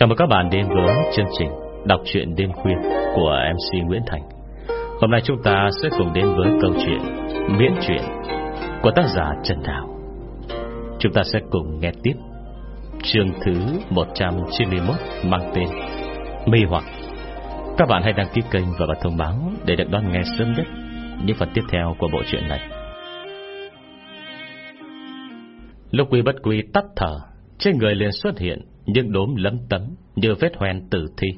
Chào mừng các bạn đến với chương trình Đọc truyện đêm khuya của MC Nguyễn Thành. Hôm nay chúng ta sẽ cùng đến với câu chuyện Miễn truyện của tác giả Trần Đào Chúng ta sẽ cùng nghe tiếp Chương thứ 191 mang tên Mê hoặc. Các bạn hãy đăng ký kênh và bật thông báo Để được đón nghe sớm nhất Những phần tiếp theo của bộ truyện này. Lúc quy bất quy tắt thở, Trên người liền xuất hiện những đốm lấm tấm Như vết hoen tử thi.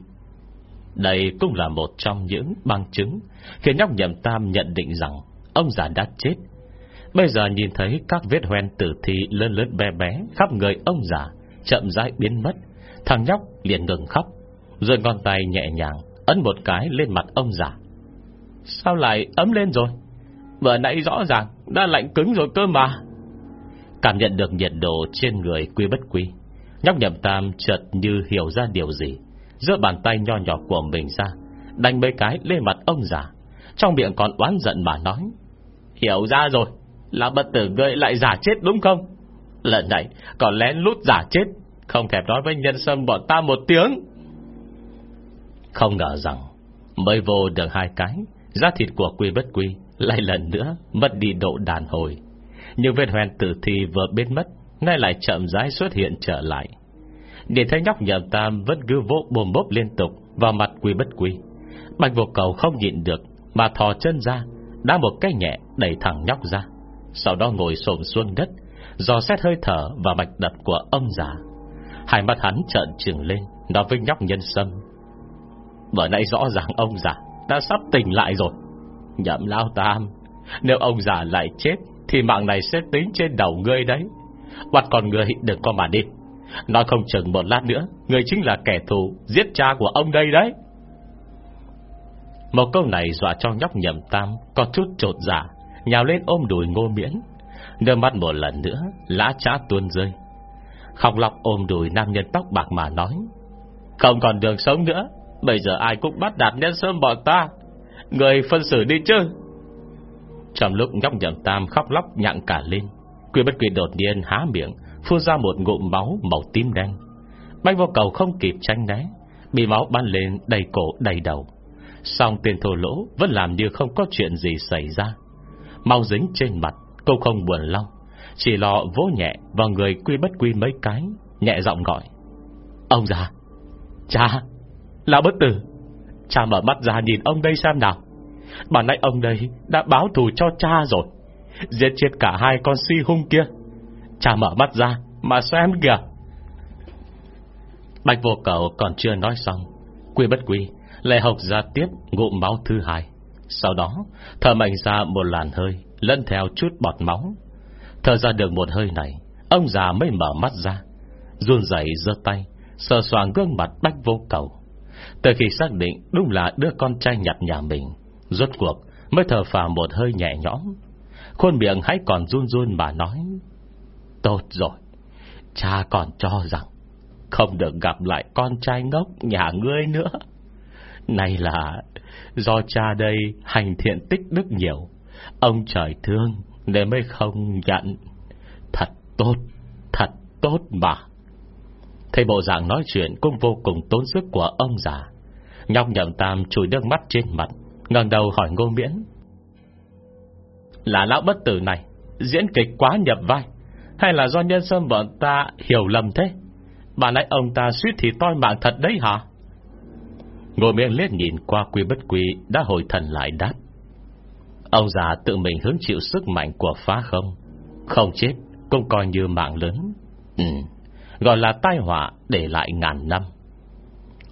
Đây cũng là một trong những bằng chứng Khiến nhóc nhậm tam nhận định rằng Ông già đã chết. Bây giờ nhìn thấy các vết hoen tử thi Lớn lớn bé bé khắp người ông già Chậm rãi biến mất, Thằng nhóc liền ngừng khóc, Rồi ngón tay nhẹ nhàng Ấn một cái lên mặt ông già. Sao lại ấm lên rồi? Vừa nãy rõ ràng đã lạnh cứng rồi cơ mà. Cảm nhận được nhiệt độ trên người quy bất quy. Nhóc nhậm tam chợt như hiểu ra điều gì. Giữa bàn tay nho nhỏ của mình ra, Đánh mấy cái lên mặt ông già. Trong miệng còn oán giận mà nói, Hiểu ra rồi, Là bất tử ngươi lại giả chết đúng không? Lần này còn lén lút giả chết, Không thèm nói với nhân sâm bọn ta một tiếng. Không ngờ rằng, Mới vô được hai cái Giá thịt của quy bất quy Lại lần nữa mất đi độ đàn hồi. Nhưng vết hoen tử thi vừa biến mất Nay lại chậm rãi xuất hiện trở lại. Để thấy nhóc nhậm tam Vẫn cứ vỗ bồm bốp liên tục, Vào mặt quy bất quy Bạch vô cầu không nhịn được, Mà thò chân ra Đã một cái nhẹ, đẩy thẳng nhóc ra. Sau đó ngồi xổm xuống đất, Dò xét hơi thở và mạch đập của ông già. Hai mắt hắn trợn trừng lên, Nói với nhóc nhân sâm. Bởi nãy rõ ràng ông già Đã sắp tỉnh lại rồi. Nhậm lao tam, Nếu ông già lại chết, Thì mạng này sẽ tính trên đầu ngươi đấy. Bắt con người đừng có mà đi. Nói không chừng một lát nữa, người chính là kẻ thù, giết cha của ông đây đấy. Một câu này dọa cho nhóc nhậm tam, Có chút trột dạ Nhào lên ôm đùi ngô miễn. Nước mắt một lần nữa, Lã trá tuôn rơi. Khóc lọc ôm đùi nam nhân tóc bạc mà nói, Không còn đường sống nữa, Bây giờ ai cũng bắt đạt nhân sớm bọn ta. Người phân xử đi chứ. Trong lúc nhóc nhậm tam khóc lóc nhặng cả lên Quy bất quy đột nhiên há miệng Phun ra một ngụm máu màu tím đen. Bách vô cầu không kịp tranh né Bị máu bắn lên đầy cổ đầy đầu. Xong tiền thổ lỗ Vẫn làm như không có chuyện gì xảy ra. Mau dính trên mặt Cô không buồn lo, Chỉ lo vỗ nhẹ vào người quy bất quy mấy cái Nhẹ giọng gọi. Ông già Cha Là bất tử Cha mở mắt ra nhìn ông đây xem nào. Bản nãy ông đây đã báo thù cho cha rồi. Giết chết cả hai con si hung kia. Cha mở mắt ra, Mà xem kìa. Bạch vô cầu còn chưa nói xong, Quy bất quy, Lại học ra tiếp ngụm máu thứ hai. Sau đó, thở mạnh ra một làn hơi Lân theo chút bọt máu. Thở ra được một hơi này, Ông già mới mở mắt ra, run rẩy giơ tay, Sờ soàng gương mặt bách vô cầu. Từ khi xác định đúng là đứa con trai nhặt nhà mình, Rốt cuộc mới thở phào một hơi nhẹ nhõm. Khuôn miệng hãy còn run run mà nói, Tốt rồi, Cha còn cho rằng Không được gặp lại con trai ngốc nhà ngươi nữa. Này là Do cha đây hành thiện tích đức nhiều, Ông trời thương Nên mới không nhận. Thật tốt Thật tốt mà. Thầy bộ dạng nói chuyện Cũng vô cùng tốn sức của ông già. Nhóc nhậm tam chùi nước mắt trên mặt, ngẩng đầu hỏi ngô miễn là lão bất tử này, Diễn kịch quá nhập vai. Hay là do nhân sâm bọn ta hiểu lầm thế? Bà nãy ông ta suýt thì toi mạng thật đấy hả? Ngô miệng liếc nhìn qua quy bất quy Đã hồi thần lại đáp. Ông già tự mình hứng chịu sức mạnh của phá không? Không chết, Cũng coi như mạng lớn. Ừ Gọi là tai họa để lại ngàn năm.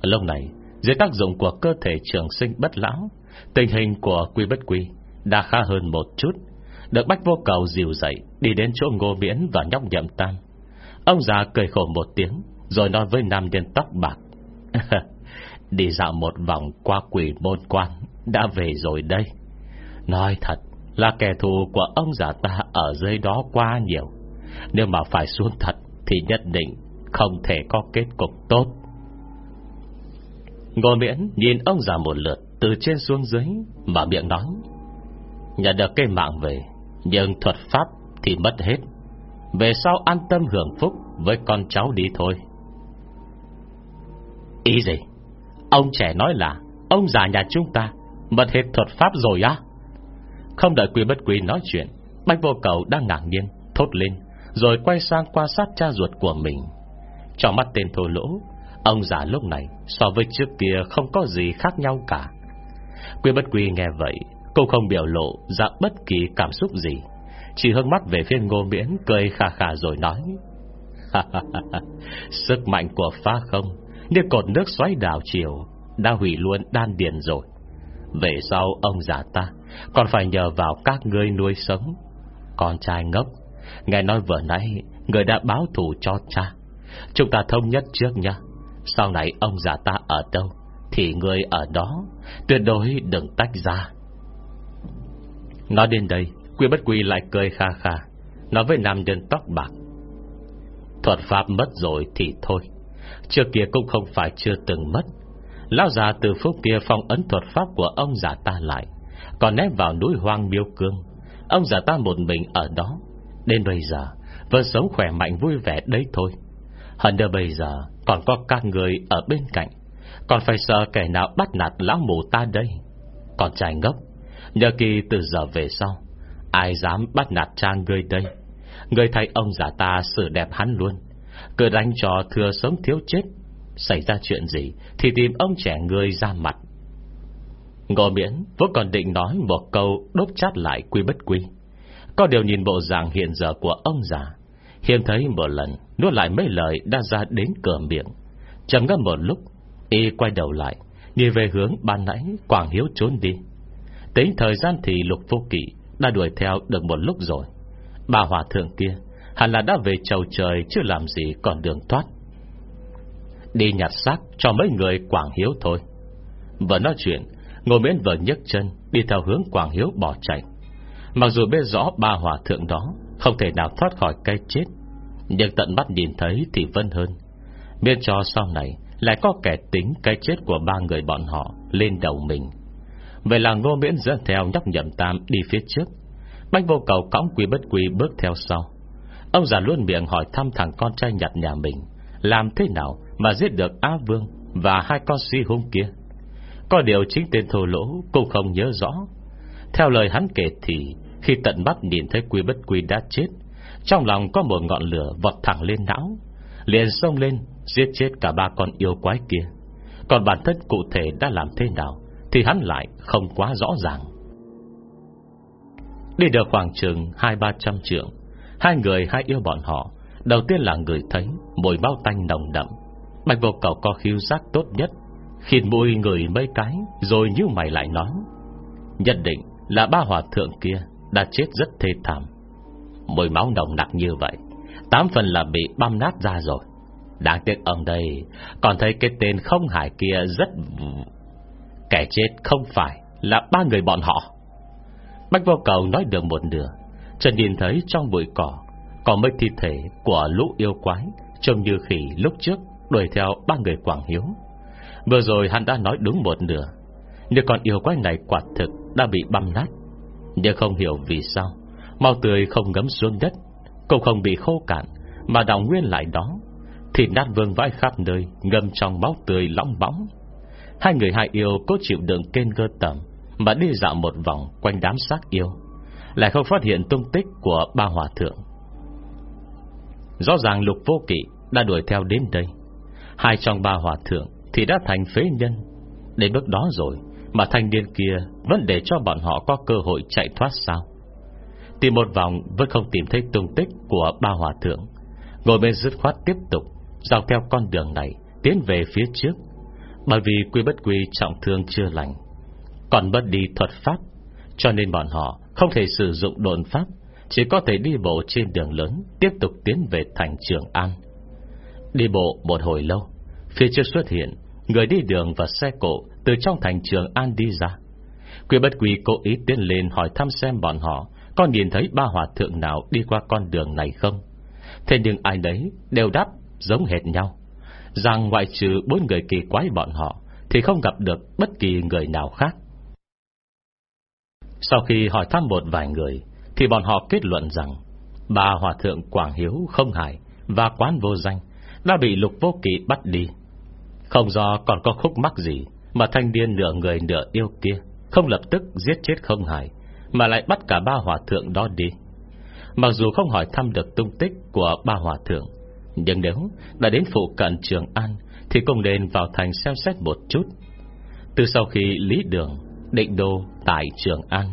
Lúc này, Dưới tác dụng của cơ thể trường sinh bất lão, Tình hình của quy bất quy đã khá hơn một chút. Được bách vô cầu dìu dậy, Đi đến chỗ ngô miễn và nhóc nhậm tam. Ông già cười khổ một tiếng, Rồi nói với nam nhân tóc bạc. Đi dạo một vòng qua quỷ môn quan, Đã về rồi đây. Nói thật, Là kẻ thù của ông già ta Ở dưới đó quá nhiều. Nếu mà phải xuống thật, Thì nhất định không thể có kết cục tốt. Ngô miễn nhìn ông già một lượt Từ trên xuống dưới Mà miệng nói Nhận được cây mạng về, Nhưng thuật pháp thì mất hết. Về sau an tâm hưởng phúc Với con cháu đi thôi. Ý gì? Ông trẻ nói là, Ông già nhà chúng ta, Mất hết thuật pháp rồi á. Không đợi quý bất quý nói chuyện, Bách vô cầu đang ngạc nhiên, Thốt lên, Rồi quay sang quan sát cha ruột của mình. Trong mắt tên thô lỗ, Ông già lúc này so với trước kia Không có gì khác nhau cả. Quý bất quý nghe vậy Cô không biểu lộ ra bất kỳ cảm xúc gì. Chỉ hướng mắt về phía ngô miễn Cười khà khà rồi nói Sức mạnh của pha không, Như cột nước xoáy đảo chiều, Đã hủy luôn đan điền rồi. Về sau ông già ta Còn phải nhờ vào các ngươi nuôi sống. Con trai ngốc, Nghe nói vừa nãy Người đã báo thù cho cha. Chúng ta thông nhất trước nha Sau này ông già ta ở đâu Thì người ở đó, Tuyệt đối đừng tách ra. Nói đến đây, Quy bất quy lại cười kha kha, Nói với nam nhân tóc bạc. Thuật pháp mất rồi thì thôi, Trước kia cũng không phải chưa từng mất. Lão già từ phút kia phong ấn thuật pháp của ông già ta lại, Còn ném vào núi hoang miêu cương. Ông già ta một mình ở đó, Đến bây giờ Vẫn sống khỏe mạnh vui vẻ đấy thôi. Hơn nữa bây giờ Còn có các người ở bên cạnh, Còn phải sợ kẻ nào bắt nạt lão mù ta đây. Còn trai ngốc Nhờ kỳ từ giờ về sau, Ai dám bắt nạt cha ngươi đây? Người thấy ông già ta xử đẹp hắn luôn. Cứ đánh cho thừa sống thiếu chết. Xảy ra chuyện gì Thì tìm ông trẻ người ra mặt. Ngô miễn Vẫn còn định nói một câu Đốt chát lại quy bất quy. Có điều nhìn bộ dạng hiện giờ của ông già, Hiếm thấy một lần Nuốt lại mấy lời đã ra đến cửa miệng. Chẳng ngâm một lúc, Y quay đầu lại, Nhìn về hướng ban nãy Quảng Hiếu trốn đi. Tính thời gian thì lục vô kỵ Đã đuổi theo được một lúc rồi. Bà hòa thượng kia Hẳn là đã về chầu trời Chứ làm gì còn đường thoát. Đi nhặt xác cho mấy người Quảng Hiếu thôi. Vừa nói chuyện Ngồi miễn vừa nhấc chân Đi theo hướng Quảng Hiếu bỏ chạy. Mặc dù biết rõ ba hòa thượng đó Không thể nào thoát khỏi cái chết, Nhưng tận mắt nhìn thấy thì vân hơn. Biết cho sau này Lại có kẻ tính cái chết của ba người bọn họ Lên đầu mình về làng ngô miễn dẫn theo nhóc nhậm tam đi phía trước. Bách vô cầu cõng quý bất quý bước theo sau. Ông già luôn miệng hỏi thăm thằng con trai nhặt nhà mình, Làm thế nào mà giết được á Vương Và hai con si hung kia? Có điều chính tên thô lỗ Cũng không nhớ rõ. Theo lời hắn kể thì, Khi tận mắt nhìn thấy quý bất quý đã chết, Trong lòng có một ngọn lửa vọt thẳng lên não, Liền xông lên, Giết chết cả ba con yêu quái kia. Còn bản thân cụ thể đã làm thế nào? Thì hắn lại không quá rõ ràng. Đi được khoảng chừng hai, ba trăm trượng, Hai người, hai yêu bọn họ, Đầu tiên là người thấy Mùi bao tanh nồng đậm. Bạch vô cầu có khiêu giác tốt nhất Khiến mùi người mấy cái, Rồi như mày lại nói, Nhất định là ba hòa thượng kia Đã chết rất thê thảm. Mùi máu nồng nặc như vậy, Tám phần là bị băm nát ra rồi. Đáng tiếc ông đây Còn thấy cái tên không hải kia rất Kẻ chết không phải Là ba người bọn họ. Bách vô cầu nói được một nửa Trần nhìn thấy trong bụi cỏ Có mấy thi thể của lũ yêu quái, Trông như khỉ lúc trước Đuổi theo ba người Quảng Hiếu. Vừa rồi hắn đã nói đúng một nửa, Nhưng con yêu quái này quả thực Đã bị băm nát. Nhưng không hiểu vì sao Màu tươi không ngấm xuống đất, Cũng không bị khô cạn, Mà đào nguyên lại đó, Thì nát vương vãi khắp nơi, Ngâm trong máu tươi lõng bóng Hai người hai yêu cố chịu đựng kên cơ tầm Mà đi dạo một vòng quanh đám xác yêu, Lại không phát hiện tung tích của ba hòa thượng. Rõ ràng lục vô kỵ Đã đuổi theo đến đây. Hai trong ba hòa thượng Thì đã thành phế nhân. Đến bước đó rồi Mà thanh niên kia Vẫn để cho bọn họ có cơ hội chạy thoát sao? Tìm một vòng Vẫn không tìm thấy tung tích của ba hòa thượng, Ngồi bên dứt khoát tiếp tục Dọc theo con đường này Tiến về phía trước. Bởi vì quy bất quy trọng thương chưa lành, Còn bất đi thuật pháp, Cho nên bọn họ không thể sử dụng đồn pháp, Chỉ có thể đi bộ trên đường lớn, Tiếp tục tiến về thành Trường An. Đi bộ một hồi lâu, Phía trước xuất hiện Người đi đường và xe cộ Từ trong thành Trường An đi ra. Quy bất quy cố ý tiến lên hỏi thăm xem bọn họ Có nhìn thấy ba hòa thượng nào Đi qua con đường này không. Thế nhưng ai đấy đều đáp giống hệt nhau. Rằng ngoại trừ bốn người kỳ quái bọn họ, Thì không gặp được bất kỳ người nào khác. Sau khi hỏi thăm một vài người, Thì bọn họ kết luận rằng Ba hòa thượng Quảng Hiếu không hài Và quán vô danh, Đã bị lục vô kỳ bắt đi. Không do còn có khúc mắc gì Mà thanh niên nửa người nửa yêu kia Không lập tức giết chết không hài, Mà lại bắt cả ba hòa thượng đó đi. Mặc dù không hỏi thăm được tung tích Của ba hòa thượng nhưng nếu đã đến phụ cận Trường An, Thì cũng nên vào thành xem xét một chút. Từ sau khi Lý Đường, Định đô tại Trường An,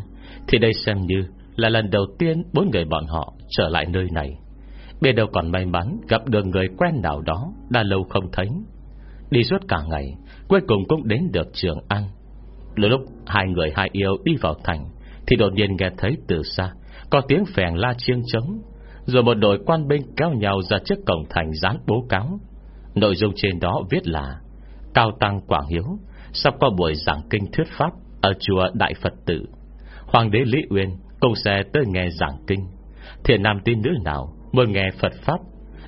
Thì đây xem như là lần đầu tiên Bốn người bọn họ trở lại nơi này. Biết đâu còn may mắn gặp được người quen nào đó Đã lâu không thấy. Đi suốt cả ngày, Cuối cùng cũng đến được Trường An. Lúc lúc hai người hai yêu đi vào thành, Thì đột nhiên nghe thấy từ xa Có tiếng phèn la chiêng trống. Rồi một đội quan binh kéo nhau ra trước cổng thành dán bố cáo. Nội dung trên đó viết là, Cao Tăng Quảng Hiếu, Sắp có buổi giảng kinh thuyết pháp Ở chùa Đại Phật Tử. Hoàng đế Lý Uyên cùng sẽ tới nghe giảng kinh. Thiện nam tín nữ nào Muốn nghe Phật Pháp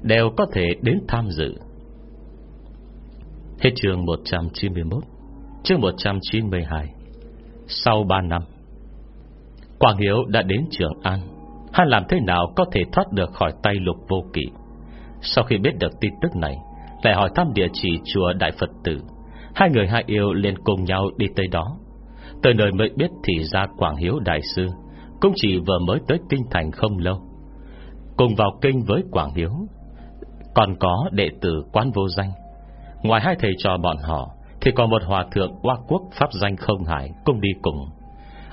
Đều có thể đến tham dự. Hết chương 191 Chương 192 Sau 3 năm, Quảng Hiếu đã đến Trường An. Hắn làm thế nào có thể thoát được khỏi tay lục vô kỵ? Sau khi biết được tin tức này, Lại hỏi thăm địa chỉ chùa Đại Phật Tử. Hai người hai yêu liền cùng nhau đi tới đó. Tới nơi mới biết thì ra Quảng Hiếu Đại Sư, Cũng chỉ vừa mới tới Kinh Thành không lâu. Cùng vào kinh với Quảng Hiếu, Còn có đệ tử quán vô danh. Ngoài hai thầy trò bọn họ, Thì còn một hòa thượng Hoa Quốc Pháp danh không hải Cùng đi cùng.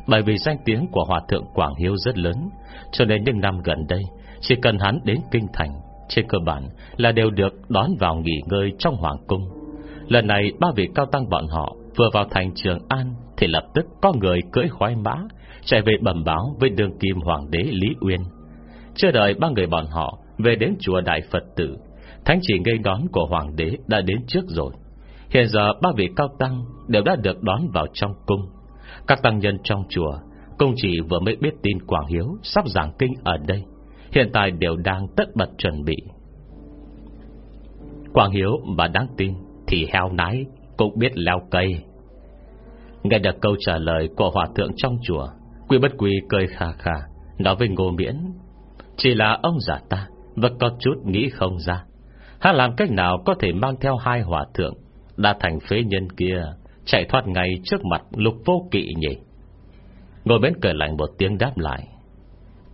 Bởi vì danh tiếng của hòa thượng Quảng Hiếu rất lớn cho nên những năm gần đây, Chỉ cần hắn đến Kinh Thành, Trên cơ bản là đều được đón vào nghỉ ngơi trong Hoàng Cung. Lần này, ba vị cao tăng bọn họ Vừa vào thành Trường An Thì lập tức có người cưỡi khoái mã, Chạy về bẩm báo với đường kim Hoàng đế Lý Uyên. Chưa đợi ba người bọn họ Về đến chùa Đại Phật Tử, Thánh chỉ gây đón của Hoàng đế đã đến trước rồi. Hiện giờ ba vị cao tăng Đều đã được đón vào trong cung. Các tăng nhân trong chùa Công chỉ vừa mới biết tin Quảng Hiếu Sắp giảng kinh ở đây. Hiện tại đều đang tất bật chuẩn bị. Quảng Hiếu mà đáng tin Thì heo nái cũng biết leo cây. Nghe được câu trả lời Của hòa thượng trong chùa Quy bất quy cười khà khà, Nói với ngô miễn, Chỉ là ông giả ta, Vẫn có chút nghĩ không ra. Hắn làm cách nào có thể mang theo hai hòa thượng Đã thành phế nhân kia, Chạy thoát ngay trước mặt lục vô kỵ nhỉ? Ngồi bên cười lạnh một tiếng đáp lại.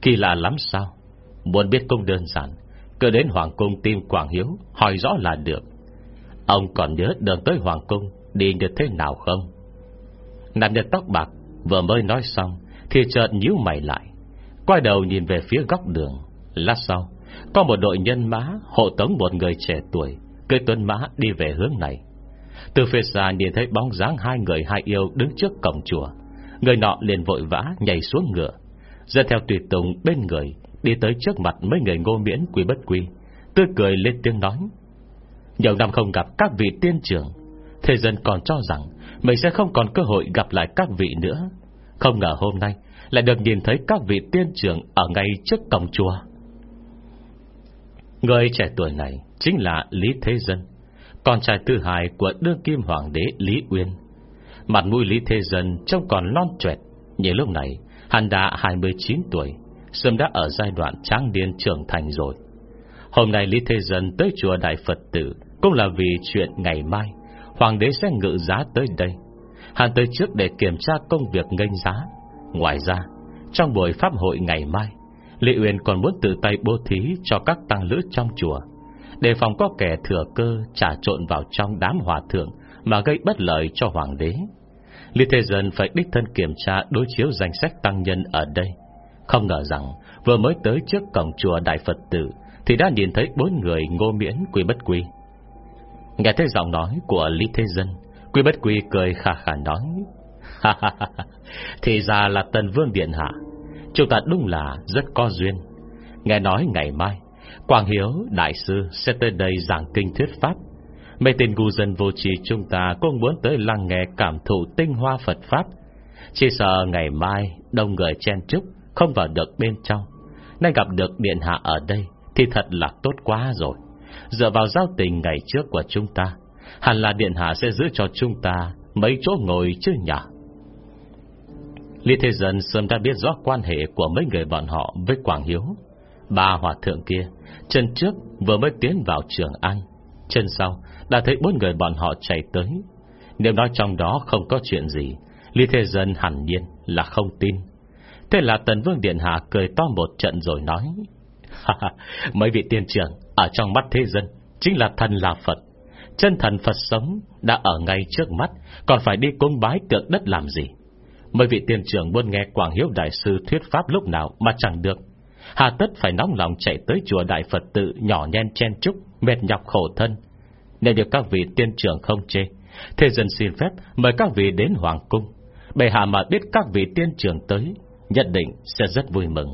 Kỳ lạ lắm sao? Muốn biết cũng đơn giản. Cứ đến Hoàng Cung tìm Quảng Hiếu, Hỏi rõ là được. Ông còn nhớ đường tới Hoàng Cung Đi như thế nào không? Nam nhân tóc bạc Vừa mới nói xong Thì chợt nhíu mày lại. Quay đầu nhìn về phía góc đường. Lát sau, có một đội nhân mã, hộ tống một người trẻ tuổi Cây tuấn mã đi về hướng này. Từ phía xa nhìn thấy bóng dáng Hai người hai yêu đứng trước cổng chùa. Người nọ liền vội vã nhảy xuống ngựa Dẫn theo tùy tùng bên người Đi tới trước mặt mấy người ngô miễn quý bất quý Tươi cười lên tiếng nói Nhiều năm không gặp các vị tiên trưởng Thế dân còn cho rằng Mình sẽ không còn cơ hội gặp lại các vị nữa Không ngờ hôm nay Lại được nhìn thấy các vị tiên trưởng Ở ngay trước cổng chùa Người trẻ tuổi này chính là Lý Thế Dân, con trai thứ hai của đương kim hoàng đế Lý Uyên. Mặt mũi Lý Thế Dân trông còn non trẻ, nhưng lúc này hắn đã 29 tuổi, sớm đã ở giai đoạn tráng niên trưởng thành rồi. Hôm nay Lý Thế Dân tới chùa Đại Phật Tử cũng là vì chuyện ngày mai hoàng đế sẽ ngự giá tới đây. Hắn tới trước để kiểm tra công việc nghênh giá. Ngoài ra, trong buổi pháp hội ngày mai, Lý Uyên còn muốn tự tay bố thí cho các tăng lữ trong chùa, đề phòng có kẻ thừa cơ trà trộn vào trong đám hòa thượng mà gây bất lợi cho hoàng đế. Lý Thế Dân phải đích thân kiểm tra đối chiếu danh sách tăng nhân ở đây. Không ngờ rằng vừa mới tới trước cổng chùa Đại Phật Tử thì đã nhìn thấy bốn người ngô miễn quy bất quy. Nghe thấy giọng nói của Lý Thế Dân, quy bất quy cười khà khà nói. Thì ra là Tần Vương Điện Hạ Chúng ta đúng là rất có duyên Nghe nói ngày mai Quang Hiếu Đại Sư sẽ tới đây giảng kinh thuyết Pháp Mấy tên ngu dân vô trì chúng ta Cũng muốn tới lắng nghe cảm thụ tinh hoa Phật Pháp. Chỉ sợ ngày mai Đông người chen trúc Không vào được bên trong. Nên gặp được Điện Hạ ở đây Thì thật là tốt quá rồi. Dựa vào giao tình ngày trước của chúng ta Hẳn là Điện Hạ sẽ giữ cho chúng ta Mấy chỗ ngồi chứ nhỉ? Lý Thế Dân sớm đã biết rõ quan hệ của mấy người bọn họ với Quảng Hiếu. Ba hòa thượng kia, chân trước vừa mới tiến vào trường An, chân sau đã thấy bốn người bọn họ chạy tới. Nếu nói trong đó không có chuyện gì. Lý Thế Dân hẳn nhiên là không tin. Thế là Tần Vương Điện Hạ cười to một trận rồi nói Mấy vị tiên trưởng Ở trong mắt thế dân Chính là thần là Phật. Chân thần Phật sống đã ở ngay trước mắt Còn phải đi cung bái tượng đất làm gì? Mấy vị tiên trưởng muốn nghe Quảng Hiếu Đại Sư thuyết pháp lúc nào mà chẳng được. Hà tất phải nóng lòng chạy tới chùa Đại Phật tự nhỏ nhen chen trúc, mệt nhọc khổ thân. Nếu được các vị tiên trưởng không chê, thế dân xin phép mời các vị đến Hoàng Cung. Bệ hạ mà biết các vị tiên trưởng tới, nhất định sẽ rất vui mừng.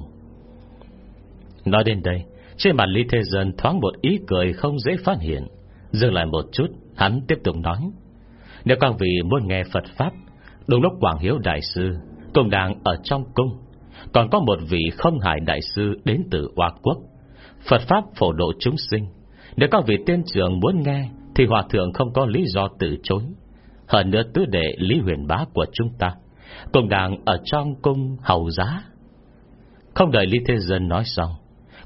Nói đến đây, trên mặt Lý Thế Dân thoáng một ý cười không dễ phát hiện. Dừng lại một chút, hắn tiếp tục nói. Nếu các vị muốn nghe Phật Pháp, đúng lúc Quảng Hiếu Đại Sư cũng đang ở trong cung, còn có một vị không hải đại sư đến từ Hoa Quốc. Phật Pháp phổ độ chúng sinh. Nếu các vị tiên trưởng muốn nghe, thì Hòa Thượng không có lý do từ chối. Hơn nữa tứ đệ Lý Huyền Bá của chúng ta, cũng đang ở trong cung hầu giá. Không đợi Lý Thế Dân nói xong,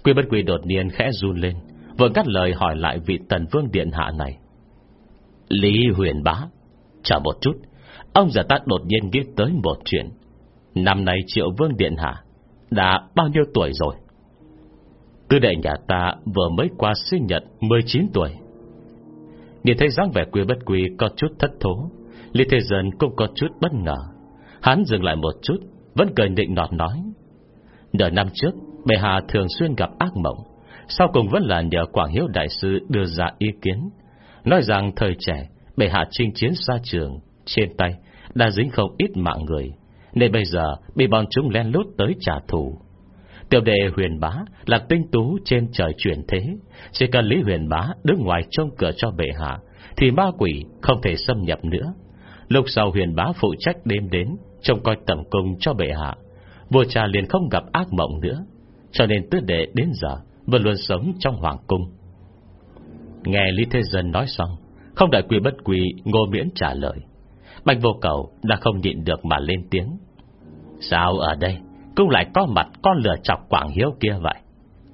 Quy bất quy đột nhiên khẽ run lên, vừa cắt lời hỏi lại vị tần vương điện hạ này. Lý Huyền Bá, chờ một chút, ông già ta đột nhiên nghĩ tới một chuyện. Năm nay Triệu Vương Điện Hạ Đã bao nhiêu tuổi rồi Tư đệ nhà ta vừa mới qua sinh nhật 19 tuổi Nhìn thấy dáng vẻ quy bất quy Có chút thất thố, Lý Thế Dân cũng có chút bất ngờ. Hắn dừng lại một chút, Vẫn cười định nọt nói, Nửa năm trước, Bệ Hạ thường xuyên gặp ác mộng, Sau cùng vẫn là nhờ Quảng Hiếu Đại Sư đưa ra ý kiến. Nói rằng thời trẻ, Bệ Hạ chinh chiến xa trường, Trên tay đã dính không ít mạng người, nên bây giờ bị bọn chúng len lút tới trả thù. Tiểu đệ huyền bá Là tinh tú trên trời chuyển thế. Chỉ cần Lý huyền bá đứng ngoài trông cửa cho bệ hạ, Thì ma quỷ không thể xâm nhập nữa. Lúc sau huyền bá phụ trách đêm đến, Trông coi tầm cung cho bệ hạ. Vua cha liền không gặp ác mộng nữa. Cho nên tứ đệ đến giờ Vẫn luôn sống trong hoàng cung. Nghe Lý Thế Dân nói xong, Không đợi quỷ bất quỷ, Ngô miễn trả lời. Bạch vô cầu đã không nhịn được mà lên tiếng. Sao ở đây? Cũng lại có mặt con lừa chọc Quảng Hiếu kia vậy.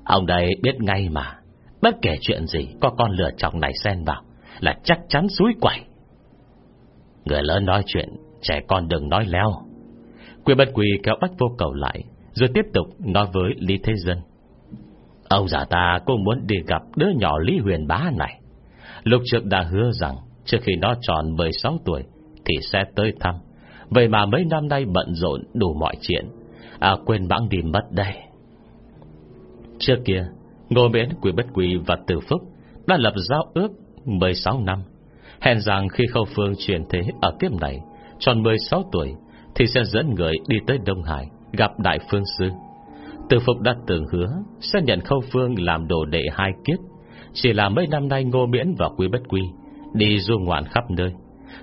Ông đây biết ngay mà. Bất kể chuyện gì, Có con lừa chọc này xen vào, Là chắc chắn suối quẩy Người lớn nói chuyện, Trẻ con đừng nói leo. Quy bất quỳ kéo bách vô cầu lại, Rồi tiếp tục nói với Lý Thế Dân. Ông già ta cũng muốn đi gặp Đứa nhỏ Lý Huyền Bá này. Lục trực đã hứa rằng, Trước khi nó tròn 16 tuổi, thì sẽ tới thăm. Vậy mà mấy năm nay bận rộn đủ mọi chuyện. À quên bẵng đi mất đây. Trước kia, Ngô Miễn, Quỷ Bất Quỷ và Tử Phúc đã lập giao ước 16 năm. Hẹn rằng khi Khâu Phương chuyển thế ở kiếp này, tròn 16 tuổi, thì sẽ dẫn người đi tới Đông Hải, gặp Đại Phương Sư. Tử Phúc đã từng hứa sẽ nhận Khâu Phương làm đồ đệ hai kiếp. Chỉ là mấy năm nay Ngô Miễn và Quý Bất Quy đi du ngoạn khắp nơi,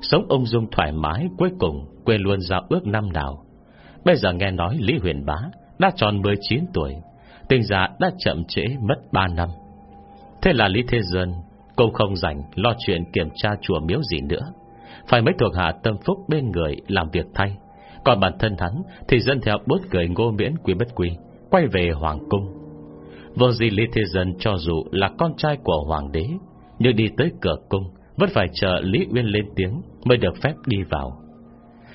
Sống ông dung thoải mái Cuối cùng quên luôn giao ước năm nào Bây giờ nghe nói Lý Huyền Bá Đã tròn 19 tuổi, Tình giả đã chậm trễ mất 3 năm. Thế là Lý Thế Dân Cũng không rảnh lo chuyện kiểm tra chùa miếu gì nữa. Phải mấy thuộc hạ tâm phúc bên người Làm việc thay. Còn bản thân hắn Thì dân theo bốt cười ngô miễn quý bất quý Quay về Hoàng Cung. Vô gì Lý Thế Dân cho dù là con trai của Hoàng đế, Nhưng đi tới cửa cung vẫn phải chờ Lý Uyên lên tiếng Mới được phép đi vào.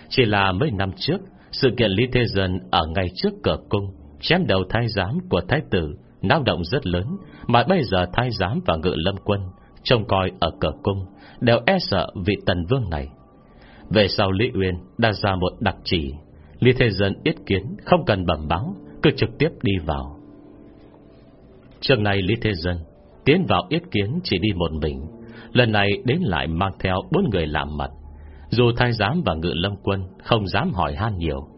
Chỉ là mấy năm trước sự kiện Lý Thế Dân ở ngay trước cửa cung, Chém đầu thái giám của thái tử, Náo động rất lớn. Mà bây giờ thái giám và ngự lâm quân, Trông coi ở cửa cung, Đều e sợ vị tần vương này. Về sau Lý Uyên đã ra một đặc chỉ. Lý Thế Dân yết kiến, Không cần bẩm báo, Cứ trực tiếp đi vào. Trường này Lý Thế Dân Tiến vào yết kiến chỉ đi một mình, Lần này đến lại mang theo bốn người làm mật dù thái giám và ngự lâm quân Không dám hỏi han nhiều,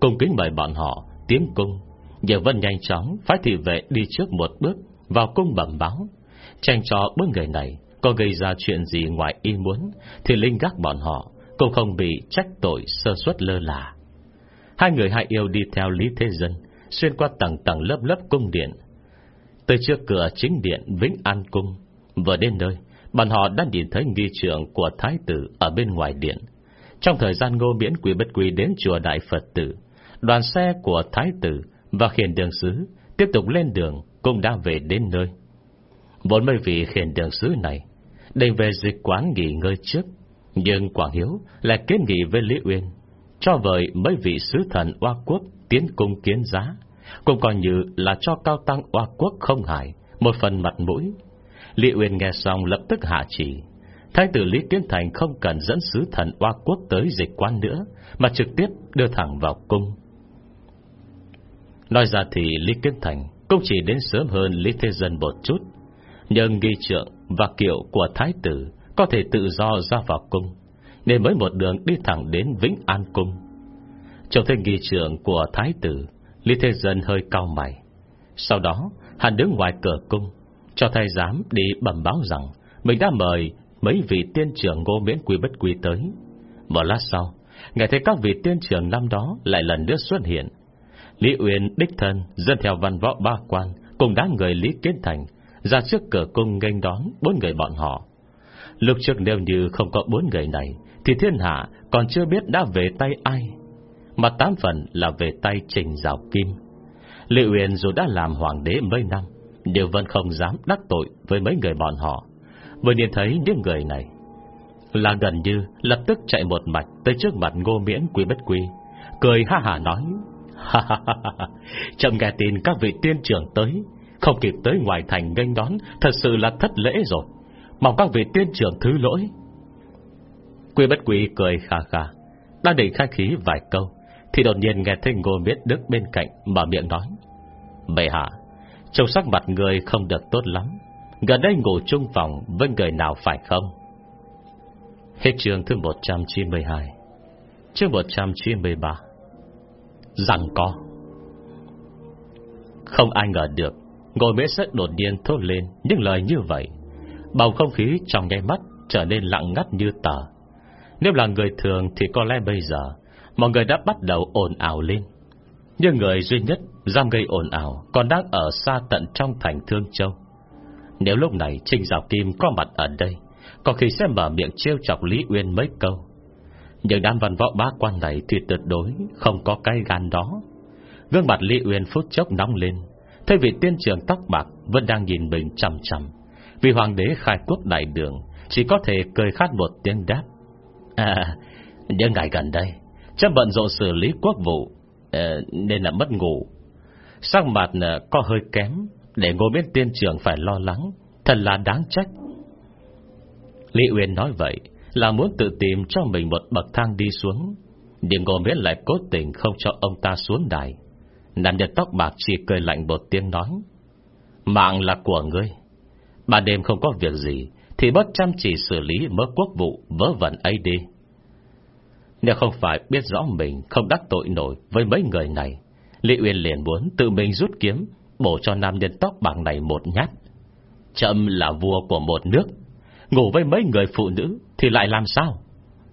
Cùng kính mời bọn họ tiến cung. Giờ vân nhanh chóng Phái thị vệ đi trước một bước, Vào cung bẩm báo. Tranh cho bốn người này Có gây ra chuyện gì ngoài ý muốn, Thì linh gác bọn họ Cũng không bị trách tội sơ suất lơ là. Hai người hai yêu đi theo Lý Thế Dân, Xuyên qua tầng tầng lớp lớp cung điện. Từ trước cửa chính điện Vĩnh An Cung, Vừa đến nơi Bọn họ đã nhìn thấy nghi trưởng của Thái tử Ở bên ngoài điện. Trong thời gian ngô miễn quý bất quý đến chùa Đại Phật tử, Đoàn xe của Thái tử Và khiển đường sứ Tiếp tục lên đường Cũng đã về đến nơi. Bốn mươi vị khiển đường sứ này Định về dịch quán nghỉ ngơi trước, Nhưng Quảng Hiếu lại kiến nghị với Lý Uyên Cho vời mấy vị sứ thần Hoa Quốc Tiến cung kiến giá, Cũng coi như là cho cao tăng Hoa Quốc không hại Một phần mặt mũi. Lý Uyên nghe xong lập tức hạ chỉ. Thái tử Lý Kiến Thành không cần dẫn sứ thần oa Quốc tới dịch quan nữa, Mà trực tiếp đưa thẳng vào cung. Nói ra thì Lý Kiến Thành Cũng chỉ đến sớm hơn Lý Thế Dân một chút, Nhưng ghi trượng và kiệu của Thái tử Có thể tự do ra vào cung, Nên mới một đường đi thẳng đến Vĩnh An Cung. Trong thêm ghi trượng của Thái tử, Lý Thế Dân hơi cao mày. Sau đó, hắn đứng ngoài cửa cung cho thay giám đi bẩm báo rằng Mình đã mời mấy vị tiên trưởng ngô miễn quy bất quy tới. Một lát sau, nghe thấy các vị tiên trưởng năm đó lại lần nữa xuất hiện. Lý Uyên đích thân dân theo văn võ ba quan cùng đám người Lý Kiến Thành ra trước cửa cung nghênh đón bốn người bọn họ. Lúc trước nếu như không có bốn người này thì thiên hạ còn chưa biết đã về tay ai. Mà tám phần là về tay Trình Giáo Kim. Lý Uyên dù đã làm hoàng đế mấy năm đều vẫn không dám đắc tội với mấy người bọn họ. Vừa nhìn thấy những người này, Là gần như lập tức chạy một mạch Tới trước mặt ngô miễn quý bất quý Cười ha hà nói Chậm nghe tin các vị tiên trưởng tới, Không kịp tới ngoài thành nghênh đón, Thật sự là thất lễ rồi Mong các vị tiên trưởng thứ lỗi Quý bất quý cười khà khà Đang định khai khí vài câu, Thì đột nhiên nghe thấy ngô miễn Đức bên cạnh Mở miệng nói, Bệ hạ Trông sắc mặt người không được tốt lắm. Gần đây ngủ chung phòng với người nào phải không? Hết trường thứ 192 Chương 193 Rằng có. Không ai ngờ được, Ngồi mễ sẽ đột nhiên thốt lên Những lời như vậy. Bầu không khí trong nháy mắt Trở nên lặng ngắt như tờ. Nếu là người thường thì có lẽ bây giờ, Mọi người đã bắt đầu ồn ào lên. Nhưng người duy nhất giam gây ồn ào, Còn đang ở xa tận trong thành Thương Châu. Nếu lúc này Trình Giảo Kim có mặt ở đây, Có khi sẽ mở miệng trêu chọc Lý Uyên mấy câu. Nhưng đám văn võ bá quan này Thì tuyệt đối không có cái gan đó. Gương mặt Lý Uyên phút chốc nóng lên, Thay vì tiên trưởng tóc bạc, Vẫn đang nhìn mình chầm chầm Vì hoàng đế khai quốc đại đường, Chỉ có thể cười khát một tiếng đáp. À Những ngày gần đây Chắc bận rộn xử lý quốc vụ ờ, Nên là mất ngủ. Sắc mặt ờ, có hơi kém, để ngô miễn tiên trưởng phải lo lắng, Thật là đáng trách. Lý Uyên nói vậy, Là muốn tự tìm cho mình một bậc thang đi xuống, Nhưng ngô miễn lại cố tình Không cho ông ta xuống đài. Nam nhân tóc bạc chỉ cười lạnh một tiếng nói, Mạng là của ngươi. Ban đêm không có việc gì, Thì bất chăm chỉ xử lý mớ quốc vụ, Vớ vẩn ấy đi. Nếu không phải biết rõ mình Không đắc tội nổi với mấy người này Lý Uyên liền muốn tự mình rút kiếm, Bổ cho nam nhân tóc bằng này một nhát. Trâm là vua của một nước. Ngủ với mấy người phụ nữ Thì lại làm sao?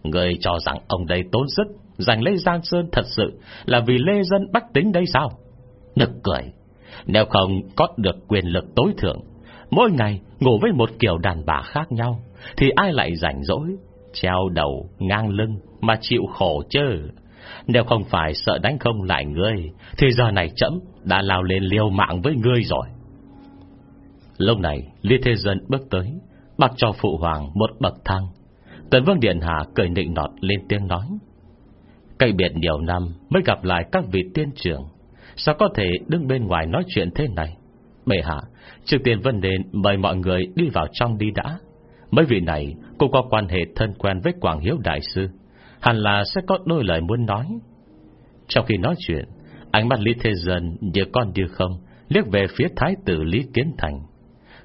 Người cho rằng ông đây tốn sức, Giành lấy Giang Sơn thật sự Là vì lê dân bách tính đây sao? Nực cười. Nếu không có được quyền lực tối thượng, Mỗi ngày ngủ với một kiểu đàn bà khác nhau, Thì ai lại rảnh rỗi, Treo đầu ngang lưng Mà chịu khổ chứ? Nếu không phải sợ đánh không lại ngươi, Thì giờ này chậm đã lao lên liều mạng với ngươi rồi. Lúc này, Lý Thế Dân bước tới Bắt cho Phụ Hoàng một bậc thang. Tần Vương Điện Hạ cười nịnh nọt lên tiếng nói Cây biệt nhiều năm Mới gặp lại các vị tiên trưởng, Sao có thể đứng bên ngoài nói chuyện thế này? Bệ hạ Trước tiên Vân nên mời mọi người đi vào trong đi đã. Mấy vị này cũng có quan hệ thân quen với Quảng Hiếu Đại Sư. Hẳn là sẽ có đôi lời muốn nói. Trong khi nói chuyện, Ánh mắt Lý Thế Dân như con đưa không Liếc về phía thái tử Lý Kiến Thành.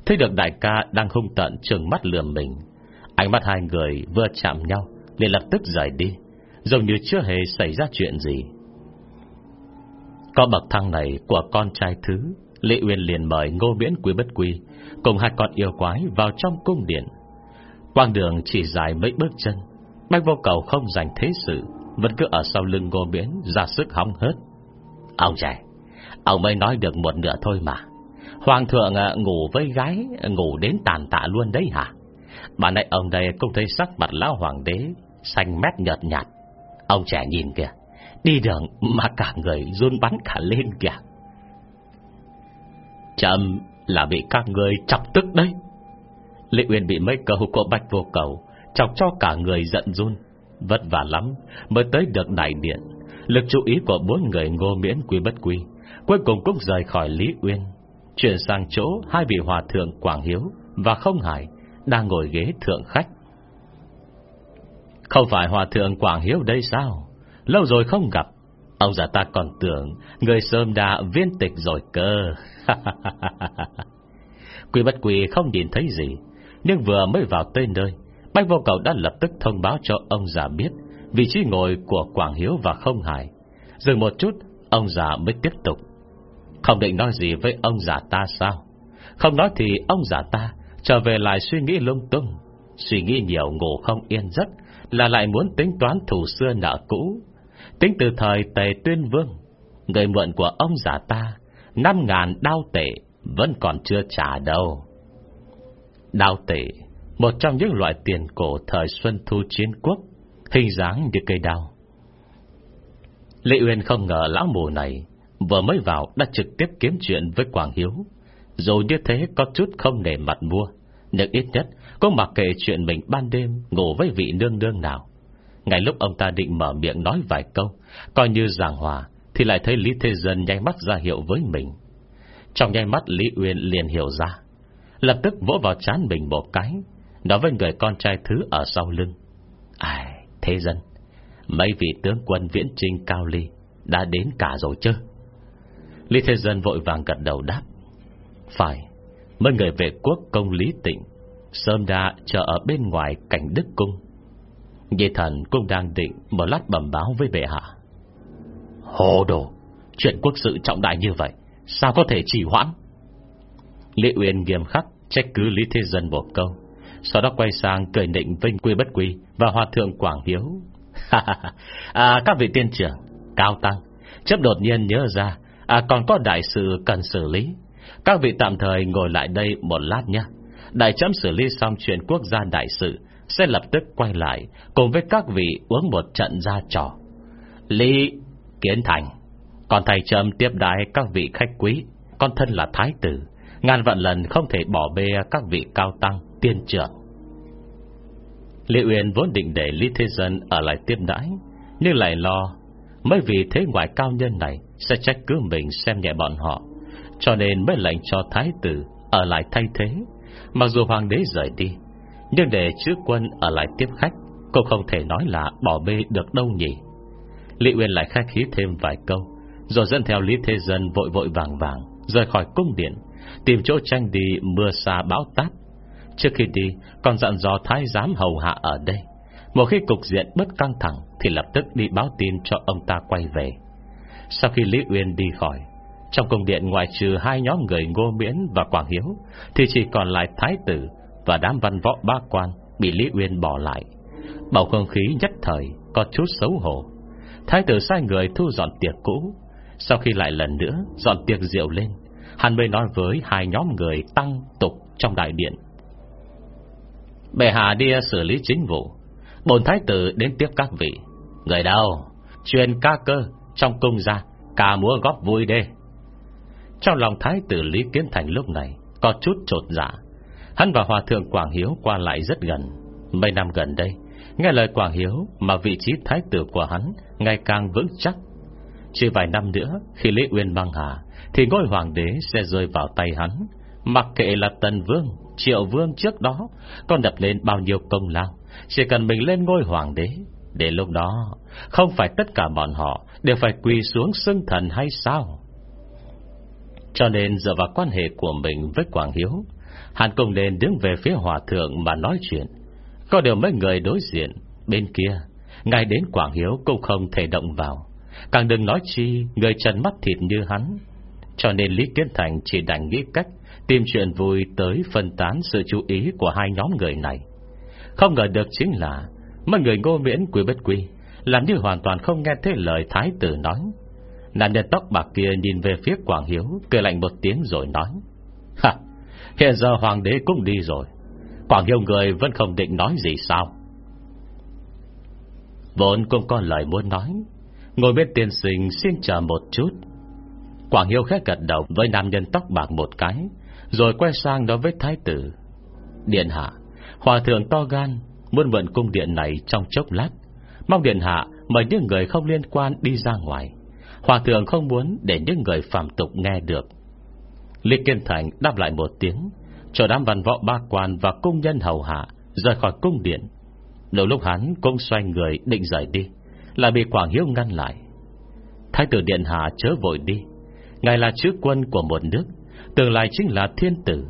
Thấy được đại ca đang hung tận Trừng mắt lườm mình, Ánh mắt hai người vừa chạm nhau liền lập tức rời đi, Giống như chưa hề xảy ra chuyện gì. Có bậc thang này của con trai thứ, Lệ Uyên liền mời Ngô Miễn Quý Bất Quy Cùng hai con yêu quái vào trong cung điện. Quang đường chỉ dài mấy bước chân Bách vô cầu không dành thế sự, Vẫn cứ ở sau lưng ngô miễn, Ra sức hóng hớt. Ông trẻ Ông mới nói được một nửa thôi mà. Hoàng thượng à, ngủ với gái à, Ngủ đến tàn tạ luôn đấy hả? Bà này, ông đây cũng thấy sắc mặt lão hoàng đế, Xanh mét nhợt nhạt. Ông trẻ nhìn kìa, Đi đường mà cả người run bắn cả lên kìa. Chậm là bị các người chọc tức đấy. Lệ Uyên bị mấy câu của Bạch Vô Cầu Chọc cho cả người giận run. Vất vả lắm mới tới được đại điện. Lực chú ý của bốn người ngô miễn quy bất quy, Cuối cùng cũng rời khỏi Lý Uyên. Chuyển sang chỗ hai vị hòa thượng Quảng Hiếu Và Không Hải Đang ngồi ghế thượng khách. Không phải hòa thượng Quảng Hiếu đây sao? Lâu rồi không gặp. Ông già ta còn tưởng Người sớm đã viên tịch rồi cơ. Quy bất quy không nhìn thấy gì Nhưng vừa mới vào tên nơi Bách vô cầu đã lập tức thông báo cho ông già biết Vị trí ngồi của Quảng Hiếu và Không Hải. Dừng một chút, Ông già mới tiếp tục. Không định nói gì với ông già ta sao? Không nói thì ông già ta Trở về lại suy nghĩ lung tung. Suy nghĩ nhiều ngủ không yên giấc Là lại muốn tính toán thù xưa nợ cũ. Tính từ thời Tề Tuyên Vương, Người mượn của ông già ta, Năm ngàn đao tệ Vẫn còn chưa trả đâu. Đao tệ một trong những loại tiền cổ Thời Xuân Thu Chiến Quốc, Hình dáng như cây đao. Lệ Uyên không ngờ lão mù này Vừa mới vào đã trực tiếp kiếm chuyện với Quảng Hiếu. Dù như thế có chút không nề mặt mua, Nhưng ít nhất Cũng mặc kệ chuyện mình ban đêm Ngủ với vị nương nương nào. Ngay lúc ông ta định mở miệng nói vài câu, Coi như giảng hòa, Thì lại thấy Lý Thế Dân nhanh mắt ra hiệu với mình. Trong nhanh mắt, Lý Uyên liền hiểu ra, Lập tức vỗ vào chán mình một cái Nói với người con trai thứ ở sau lưng. Ai, Thế Dân Mấy vị tướng quân viễn trinh cao ly Đã đến cả rồi chứ? Lý Thế Dân vội vàng gật đầu đáp. Phải Mấy người về quốc công Lý Tịnh Sớm đã chờ ở bên ngoài cảnh Đức Cung. Dì thần cũng đang định Mở lát bẩm báo với bệ hạ. Hồ đồ Chuyện quốc sự trọng đại như vậy Sao có thể trì hoãn? Lý Uyên nghiêm khắc trách cứ Lý Thế Dân một câu. Sau đó quay sang cười nịnh vinh quy bất quy Và hòa thượng Quảng Hiếu. À, Các vị tiên trưởng Cao Tăng Chấp đột nhiên nhớ ra à, Còn có đại sự cần xử lý. Các vị tạm thời ngồi lại đây một lát nhé. Đại chấm xử lý xong chuyện quốc gia đại sự sẽ lập tức quay lại cùng với các vị uống một trận ra trò. Lý Kiến Thành, còn thầy trầm tiếp đái các vị khách quý, con thân là thái tử, ngàn vạn lần không thể bỏ bê các vị cao tăng, tiên trưởng. Lý Uyên vốn định để Lý Thế Dân ở lại tiếp đãi, nhưng lại lo mấy vị thế ngoại cao nhân này sẽ trách cứ mình xem nhẹ bọn họ, cho nên mới lệnh cho thái tử ở lại thay thế. Mặc dù hoàng đế rời đi, nhưng để chữ quân ở lại tiếp khách Cô không thể nói là bỏ bê được đâu nhỉ Lý Uyên lại khách khí thêm vài câu Rồi dẫn theo Lý Thế Dân vội vội vàng vàng Rời khỏi cung điện Tìm chỗ tranh đi mưa xa bão táp Trước khi đi Còn dặn dò thái giám hầu hạ ở đây Một khi cục diện bất căng thẳng Thì lập tức đi báo tin cho ông ta quay về Sau khi Lý Uyên đi khỏi Trong cung điện ngoại trừ hai nhóm người Ngô Miễn và Quảng Hiếu Thì chỉ còn lại Thái tử và đám văn võ ba quan bị Lý Uyên bỏ lại. Bầu không khí nhất thời có chút xấu hổ. Thái tử sai người thu dọn tiệc cũ. Sau khi lại lần nữa dọn tiệc rượu lên, hắn mới nói với hai nhóm người tăng tục trong đại điện. Bệ hạ đi xử lý chính vụ. Bồn thái tử đến tiếp các vị. Người đâu? chuyên ca cơ trong cung ra, ca múa góp vui đê. Trong lòng thái tử Lý Kiến Thành lúc này có chút trột dạ. Hắn và Hòa Thượng Quảng Hiếu qua lại rất gần Mấy năm gần đây Nghe lời Quảng Hiếu mà vị trí thái tử của hắn Ngày càng vững chắc Chỉ vài năm nữa Khi Lý Uyên băng hà Thì ngôi hoàng đế sẽ rơi vào tay hắn Mặc kệ là Tần Vương Triệu Vương trước đó Còn đập lên bao nhiêu công lao. Chỉ cần mình lên ngôi hoàng đế Để lúc đó, Không phải tất cả bọn họ Đều phải quỳ xuống xưng thần hay sao? Cho nên dựa vào quan hệ của mình với Quảng Hiếu Hắn cùng lên đứng về phía hòa thượng mà nói chuyện. Có điều mấy người đối diện, Bên kia, Ngay đến Quảng Hiếu cũng không thể động vào. Càng đừng nói chi, Người trần mắt thịt như hắn. Cho nên Lý Kiến Thành chỉ đành nghĩ cách Tìm chuyện vui tới phân tán sự chú ý Của hai nhóm người này. Không ngờ được chính là Mấy người ngô miễn quý bất quy, Làm như hoàn toàn không nghe thấy lời thái tử nói. Nạn nhân tóc bạc kia nhìn về phía Quảng Hiếu, Cười lạnh một tiếng rồi nói Hả Hiện giờ hoàng đế cũng đi rồi. Quảng Hiếu người vẫn không định nói gì sao? Vốn cũng có lời muốn nói, Ngồi bên tiền sinh xin chờ một chút. Quảng Hiếu khẽ gật đầu với nam nhân tóc bạc một cái rồi quay sang nói với thái tử, Điện hạ, Hòa thượng to gan, Muốn mượn cung điện này trong chốc lát. Mong điện hạ mời những người không liên quan đi ra ngoài. Hòa thượng không muốn Để những người phạm tục nghe được. Lý Kiên Thành đáp lại một tiếng, Cho đám văn võ ba quan Và cung nhân hầu hạ Rời khỏi cung điện. Đầu lúc hắn cũng xoay người định rời đi Là bị Quảng Hiếu ngăn lại. Thái tử Điện Hạ chớ vội đi, Ngài là chữ quân của một nước Tương lai chính là thiên tử.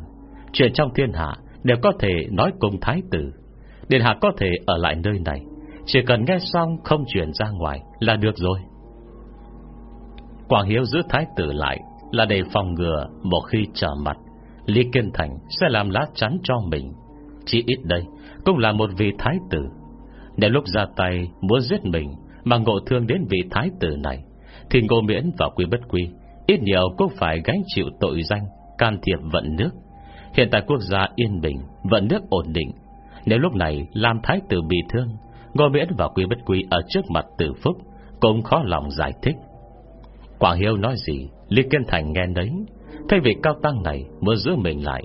Chuyện trong thiên hạ đều có thể nói cùng thái tử. Điện hạ có thể ở lại nơi này. Chỉ cần nghe xong không chuyển ra ngoài Là được rồi. Quảng Hiếu giữ thái tử lại Là để phòng ngừa Một khi trở mặt, Lý Kiên Thành sẽ làm lá chắn cho mình. Chỉ ít đây Cũng là một vị thái tử. Nếu lúc ra tay muốn giết mình Mà ngộ thương đến vị thái tử này, Thì ngô miễn và quý bất quý Ít nhiều cũng phải gánh chịu tội danh Can thiệp vận nước. Hiện tại quốc gia yên bình, Vận nước ổn định. Nếu lúc này lam thái tử bị thương, Ngô miễn và quý bất quý ở trước mặt tử phúc Cũng khó lòng giải thích. Quảng Hiếu nói gì, Lý Kiên Thành nghe đấy Thay vì cao tăng này muốn giữ mình lại,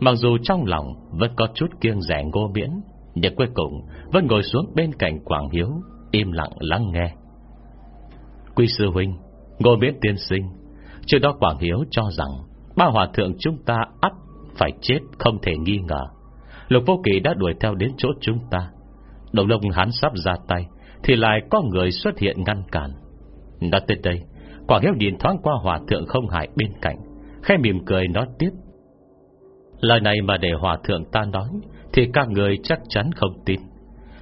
Mặc dù trong lòng vẫn có chút kiêng rẻ ngô miễn, Nhưng cuối cùng Vẫn ngồi xuống bên cạnh Quảng Hiếu, Im lặng lắng nghe. Quy sư huynh, Ngô miễn tiên sinh, Trước đó Quảng Hiếu cho rằng Ba hòa thượng chúng ta ắt Phải chết không thể nghi ngờ. Lục vô kỳ đã đuổi theo đến chỗ chúng ta. Đồng lông hắn sắp ra tay, Thì lại có người xuất hiện ngăn cản. Đã tới đây Quảng Hiếu nhìn thoáng qua hòa thượng không hại bên cạnh, Khẽ mỉm cười nói tiếp. Lời này mà để hòa thượng ta nói, Thì các người chắc chắn không tin.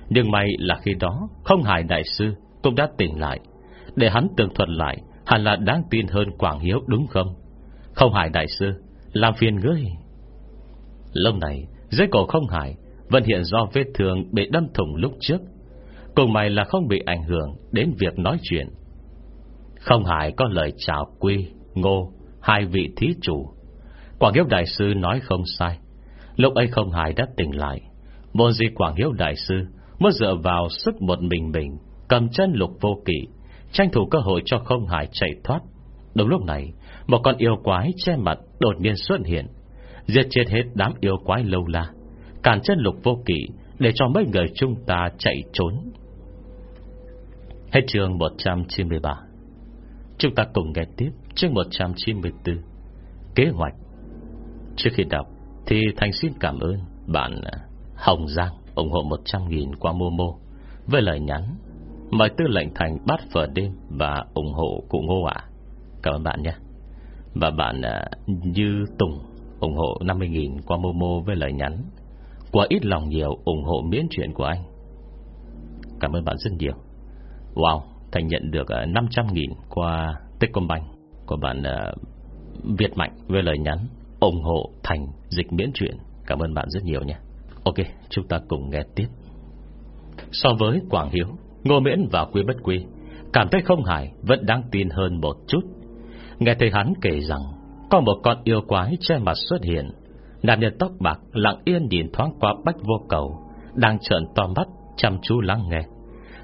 Nhưng may là khi đó, Không hại đại sư cũng đã tỉnh lại. Để hắn tường thuật lại, Hẳn là đáng tin hơn Quảng Hiếu đúng không? Không hải đại sư, Làm phiền ngươi. Lâu này, dưới cổ không Hải Vẫn hiện do vết thương bị đâm thủng lúc trước. Cùng mày là không bị ảnh hưởng Đến việc nói chuyện. Không hải có lời chào quy, Ngô, Hai vị thí chủ. Quảng Hiếu Đại Sư nói không sai. Lúc ấy không hải đã tỉnh lại. Môn gì Quảng Hiếu Đại Sư Mới dựa vào sức một mình mình, Cầm chân lục vô kỵ, Tranh thủ cơ hội cho không hải chạy thoát. Đúng lúc này một con yêu quái che mặt đột nhiên xuất hiện, Giết chết hết đám yêu quái lâu la Cản chân lục vô kỵ Để cho mấy người chúng ta chạy trốn. Hết chương 193 Chúng ta cùng nghe tiếp chương 194 Kế hoạch. Trước khi đọc, Thì Thành xin cảm ơn bạn à, Hồng Giang ủng hộ 100.000 qua Momo Với lời nhắn, Mời tư lệnh thành bát phở đêm Và ủng hộ cụ ngô ạ. Cảm ơn bạn nhé. Và bạn à, Như Tùng ủng hộ 50.000 qua Momo với lời nhắn. Quả ít lòng nhiều ủng hộ miễn chuyện của anh. Cảm ơn bạn rất nhiều. Wow, Thành nhận được à, 500.000 qua Techcombank Của bạn à, Việt Mạnh với lời nhắn ủng hộ Thành dịch miễn chuyện. Cảm ơn bạn rất nhiều nhé Ok, chúng ta cùng nghe tiếp. So với Quảng Hiếu, Ngô Miễn và Quy Bất Quy, Cảm thấy không hài, vẫn đáng tin hơn một chút. Nghe thấy hắn kể rằng, Có một con yêu quái che mặt xuất hiện. Nam nhân tóc bạc lặng yên nhìn thoáng qua bách vô cầu, Đang trợn to mắt, Chăm chú lắng nghe.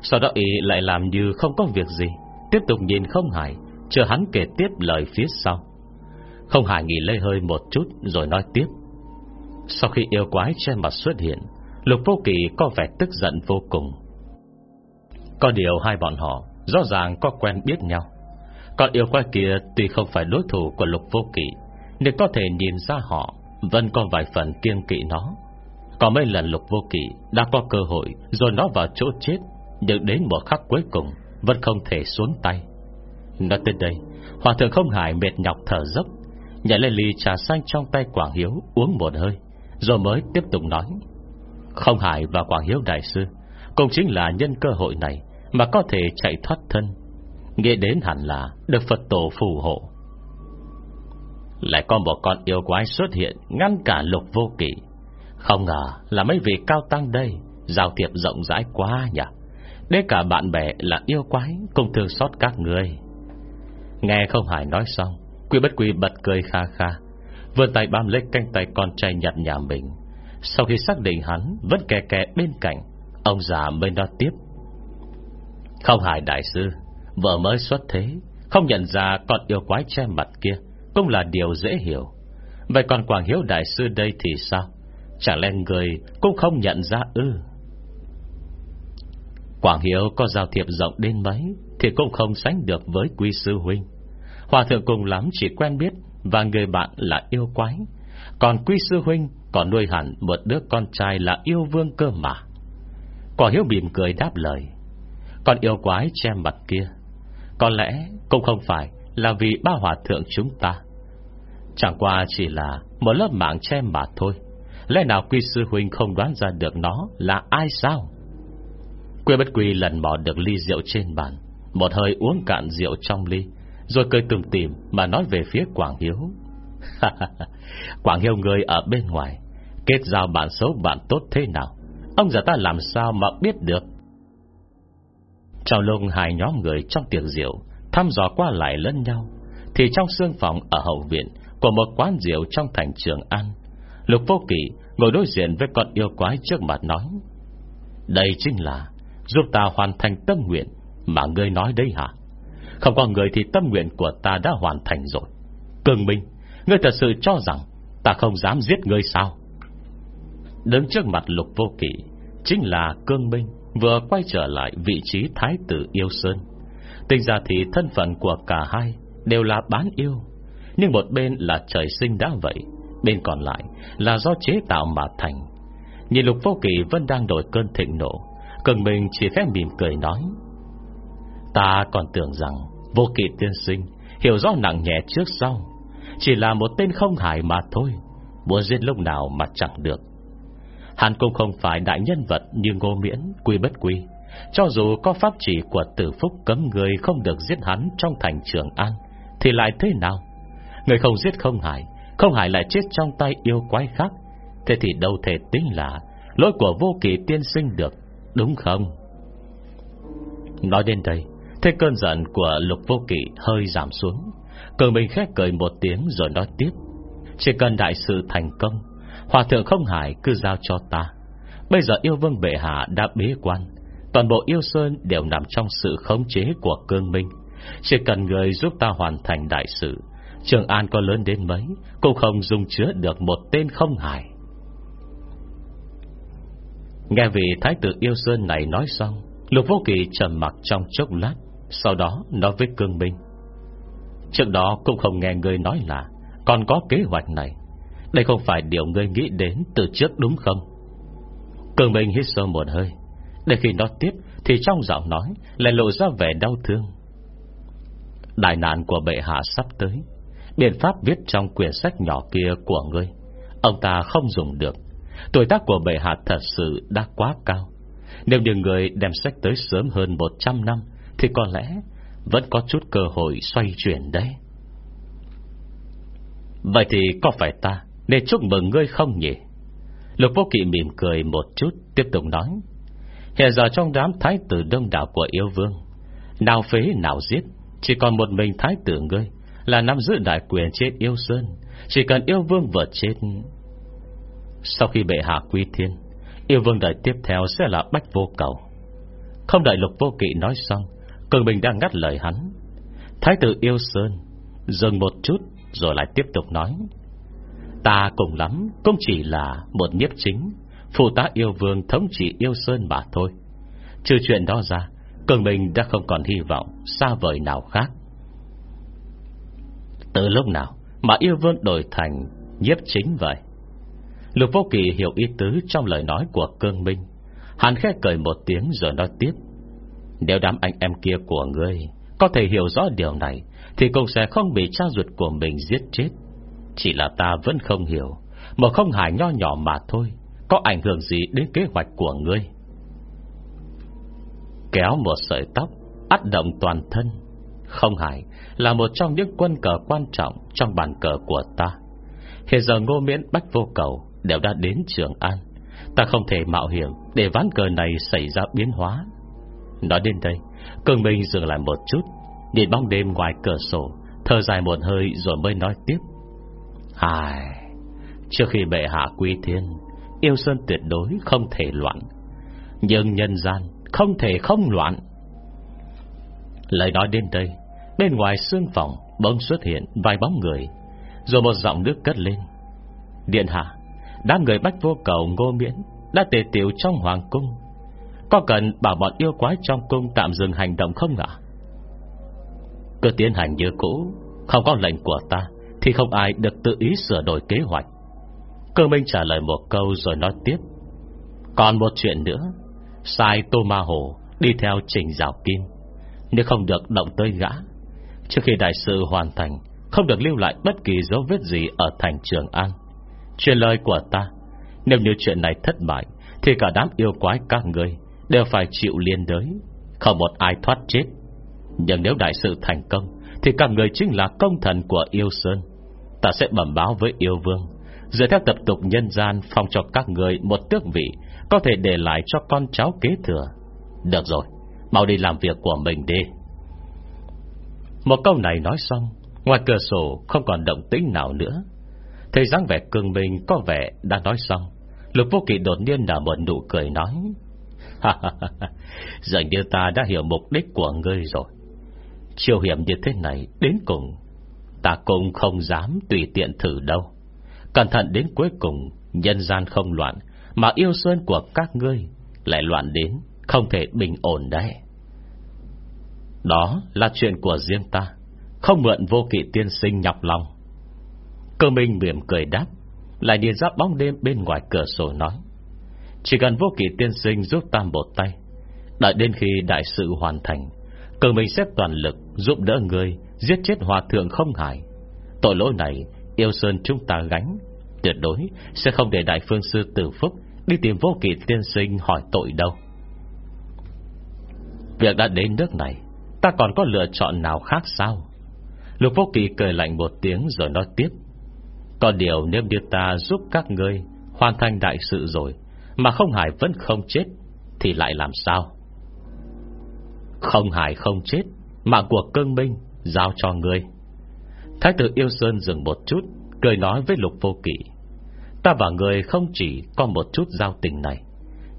Sau đó ý lại làm như không có việc gì, Tiếp tục nhìn không hài, Chờ hắn kể tiếp lời phía sau. Không hài nghỉ lây hơi một chút Rồi nói tiếp. Sau khi yêu quái che mặt xuất hiện, Lục vô kỳ có vẻ tức giận vô cùng. Có điều hai bọn họ Rõ ràng có quen biết nhau. Còn yêu quái kia tuy không phải đối thủ của lục vô kỵ, Nhưng có thể nhìn ra họ, Vẫn có vài phần kiêng kỵ nó. Có mấy lần lục vô kỵ Đã có cơ hội rồi nó vào chỗ chết, Nhưng đến một khắc cuối cùng Vẫn không thể xuống tay. Nói tới đây, Hòa thượng không hải mệt nhọc thở dốc, Nhảy lên ly trà xanh trong tay Quảng Hiếu Uống một hơi, Rồi mới tiếp tục nói. Không hải và Quảng Hiếu đại sư, Cũng chính là nhân cơ hội này mà có thể chạy thoát thân. Nghe đến hẳn là Được Phật tổ phù hộ. Lại có một con yêu quái xuất hiện Ngăn cả lục vô kỷ, Không ngờ là mấy vị cao tăng đây Giao thiệp rộng rãi quá nhỉ? Đến cả bạn bè là yêu quái Cùng thương xót các người Nghe không hải nói xong Quy bất quy bật cười kha kha Vươn tay bám lấy canh tay con trai nhặt nhà mình. Sau khi xác định hắn Vẫn kè kè bên cạnh Ông già mới nói tiếp. Không hài đại sư Vợ mới xuất thế, Không nhận ra con yêu quái che mặt kia Cũng là điều dễ hiểu. Vậy còn Quảng Hiếu đại sư đây thì sao? Chả lẽ người cũng không nhận ra ư? Quảng Hiếu có giao thiệp rộng đến mấy Thì cũng không sánh được với quý sư huynh. Hòa thượng cùng lắm chỉ quen biết Và người bạn là yêu quái. Còn quý sư huynh Còn nuôi hẳn một đứa con trai là yêu vương cơ mà. Quảng Hiếu bìm cười đáp lời. Còn yêu quái che mặt kia có lẽ cũng không phải Là vì ba hòa thượng chúng ta. Chẳng qua chỉ là Một lớp mạng che mà thôi. Lẽ nào quy sư huynh không đoán ra được nó Là ai sao? Quê bất quy lần mò được ly rượu trên bàn, Một hơi uống cạn rượu trong ly, Rồi cười tùm tìm Mà nói về phía Quảng Hiếu. Quảng Hiếu người ở bên ngoài, Kết giao bạn xấu bạn tốt thế nào? Ông già ta làm sao mà biết được? Trong lúc hai nhóm người trong tiệc rượu, Thăm dò qua lại lẫn nhau, Thì trong xương phòng ở hậu viện Của một quán rượu trong thành trường An, Lục vô kỷ ngồi đối diện với con yêu quái trước mặt nói, Đây chính là Giúp ta hoàn thành tâm nguyện Mà ngươi nói đấy hả? Không có người thì tâm nguyện của ta đã hoàn thành rồi. Cường Minh, Ngươi thật sự cho rằng Ta không dám giết ngươi sao? Đứng trước mặt lục vô kỷ Chính là Cương Minh. Vừa quay trở lại vị trí Thái tử Yêu Sơn. Tình ra thì thân phận của cả hai Đều là bán yêu, Nhưng một bên là trời sinh đã vậy, Bên còn lại là do chế tạo mà thành. Nhìn lục vô kỳ vẫn đang đổi cơn thịnh nộ, Cường mình chỉ khẽ mỉm cười nói, Ta còn tưởng rằng Vô kỳ tiên sinh Hiểu rõ nặng nhẹ trước sau, Chỉ là một tên không hài mà thôi, Muốn giết lúc nào mà chẳng được. Hàn cũng không phải đại nhân vật Như ngô miễn, quy bất quy. Cho dù có pháp chỉ của tử phúc Cấm người không được giết hắn trong thành trường an Thì lại thế nào? Người không giết không hại Không hại lại chết trong tay yêu quái khác. Thế thì đâu thể tính là Lỗi của vô kỳ tiên sinh được Đúng không? Nói đến đây Thế cơn giận của lục vô kỵ hơi giảm xuống. Cường mình khét cười một tiếng rồi nói tiếp. Chỉ cần đại sự thành công Hòa thượng không hải cứ giao cho ta. Bây giờ yêu vương bệ hạ đã bế quan. Toàn bộ yêu sơn đều nằm trong sự khống chế của cương minh. Chỉ cần người giúp ta hoàn thành đại sự, Trường An có lớn đến mấy, Cũng không dùng chứa được một tên không hải Nghe vị thái tử yêu sơn này nói xong, Lục vô kỳ trầm mặc trong chốc lát, Sau đó nói với cương minh. Trước đó cũng không nghe người nói là Còn có kế hoạch này. Đây không phải điều ngươi nghĩ đến Từ trước đúng không? Cương minh hít sâu một hơi. Để khi nói tiếp, Thì trong giọng nói Lại lộ ra vẻ đau thương. Đại nạn của bệ hạ sắp tới. Biện pháp viết trong quyển sách nhỏ kia của ngươi, Ông ta không dùng được. Tuổi tác của bệ hạ thật sự đã quá cao. Nếu như người đem sách tới sớm hơn 100 năm, Thì có lẽ Vẫn có chút cơ hội xoay chuyển đấy. Vậy thì có phải ta nên chúc mừng ngươi không nhỉ? Lục vô kỵ mỉm cười một chút, Tiếp tục nói. Hiện giờ trong đám thái tử đông đảo của yêu vương, Nào phế, nào giết, Chỉ còn một mình thái tử ngươi Là nắm giữ đại quyền trên yêu sơn, Chỉ cần yêu vương vượt chết sau khi bệ hạ quy thiên, Yêu vương đợi tiếp theo sẽ là bách vô cầu. Không đợi lục vô kỵ nói xong, Cường Bình đang ngắt lời hắn. Thái tử yêu sơn Dừng một chút rồi lại tiếp tục nói. Ta cùng lắm Cũng chỉ là một nhiếp chính. Phụ tá yêu vương thống trị yêu sơn mà thôi. Trừ chuyện đó ra, Cường minh đã không còn hy vọng Xa vời nào khác. Từ lúc nào Mà yêu vương đổi thành nhiếp chính vậy? Lục vô kỳ hiểu ý tứ trong lời nói của cương minh. Hắn khẽ cười một tiếng rồi nói tiếp. Nếu đám anh em kia của ngươi Có thể hiểu rõ điều này, Thì cũng sẽ không bị cha ruột của mình giết chết. Chỉ là ta vẫn không hiểu Một không hài nho nhỏ mà thôi, Có ảnh hưởng gì đến kế hoạch của ngươi? Kéo một sợi tóc át động toàn thân. Không hài Là một trong những quân cờ quan trọng Trong bàn cờ của ta. Hiện giờ ngô miễn bách vô cầu đều đã đến Trường An. Ta không thể mạo hiểm Để ván cờ này xảy ra biến hóa. Nói đến đây, Cường Minh dừng lại một chút, Nhìn bóng đêm ngoài cửa sổ, Thở dài một hơi rồi mới nói tiếp. Ai, Trước khi bệ hạ quy thiên, Yêu Sơn tuyệt đối không thể loạn. Nhưng nhân gian Không thể không loạn. Lời nói đến đây, Bên ngoài xương phòng bỗng xuất hiện vài bóng người, Rồi một giọng nước cất lên. Điện hạ, Đám người bách vô cầu ngô miễn Đã tề tiểu trong hoàng cung. Có cần bảo bọn yêu quái trong cung Tạm dừng hành động không ạ? Cứ tiến hành như cũ, Không có lệnh của ta. Thì không ai được tự ý sửa đổi kế hoạch. Cơ Minh trả lời một câu rồi nói tiếp. Còn một chuyện nữa. Sai Tô Ma Hồ Đi theo trình rào kim, Nếu không được động tới gã, Trước khi đại sự hoàn thành, Không được lưu lại bất kỳ dấu vết gì Ở thành Trường An. Chuyện lời của ta, Nếu như chuyện này thất bại, Thì cả đám yêu quái các người Đều phải chịu liên đới, Không một ai thoát chết. Nhưng nếu đại sự thành công, Thì các người chính là công thần của yêu Sơn. Ta sẽ bẩm báo với yêu vương, Dựa theo tập tục nhân gian Phong cho các người một tước vị, Có thể để lại cho con cháu kế thừa. Được rồi, Mau đi làm việc của mình đi. Một câu này nói xong, Ngoài cửa sổ không còn động tĩnh nào nữa. Thấy dáng vẻ cường mình có vẻ đã nói xong, Lục vô kỳ đột nhiên nở một nụ cười nói Dường như ta đã hiểu mục đích của ngươi rồi. Chiều hiểm như thế này Đến cùng Ta cũng không dám tùy tiện thử đâu. Cẩn thận đến cuối cùng, Nhân gian không loạn, Mà yêu sơn của các ngươi Lại loạn đến Không thể bình ổn đấy. Đó là chuyện của riêng ta, Không mượn vô kỵ tiên sinh nhọc lòng. Cơ minh mỉm cười đáp, Lại đi ra bóng đêm bên ngoài cửa sổ nói, Chỉ cần vô kỵ tiên sinh giúp ta một tay, Đợi đến khi đại sự hoàn thành, Cơ minh xếp toàn lực Giúp đỡ người Giết chết hòa thượng không hải Tội lỗi này, Yêu Sơn chúng ta gánh. Tuyệt đối sẽ không để Đại Phương Sư Tử Phúc Đi tìm vô kỳ tiên sinh hỏi tội đâu. Việc đã đến nước này, Ta còn có lựa chọn nào khác sao? Lục vô kỳ cười lạnh một tiếng rồi nói tiếp. Có điều nếu như ta giúp các ngươi Hoàn thành đại sự rồi, Mà không hải vẫn không chết, Thì lại làm sao? Không hải không chết Mạng của cương minh Giao cho ngươi. Thái tử Yêu Sơn dừng một chút, Cười nói với Lục Vô Kỵ, Ta và người không chỉ có một chút giao tình này,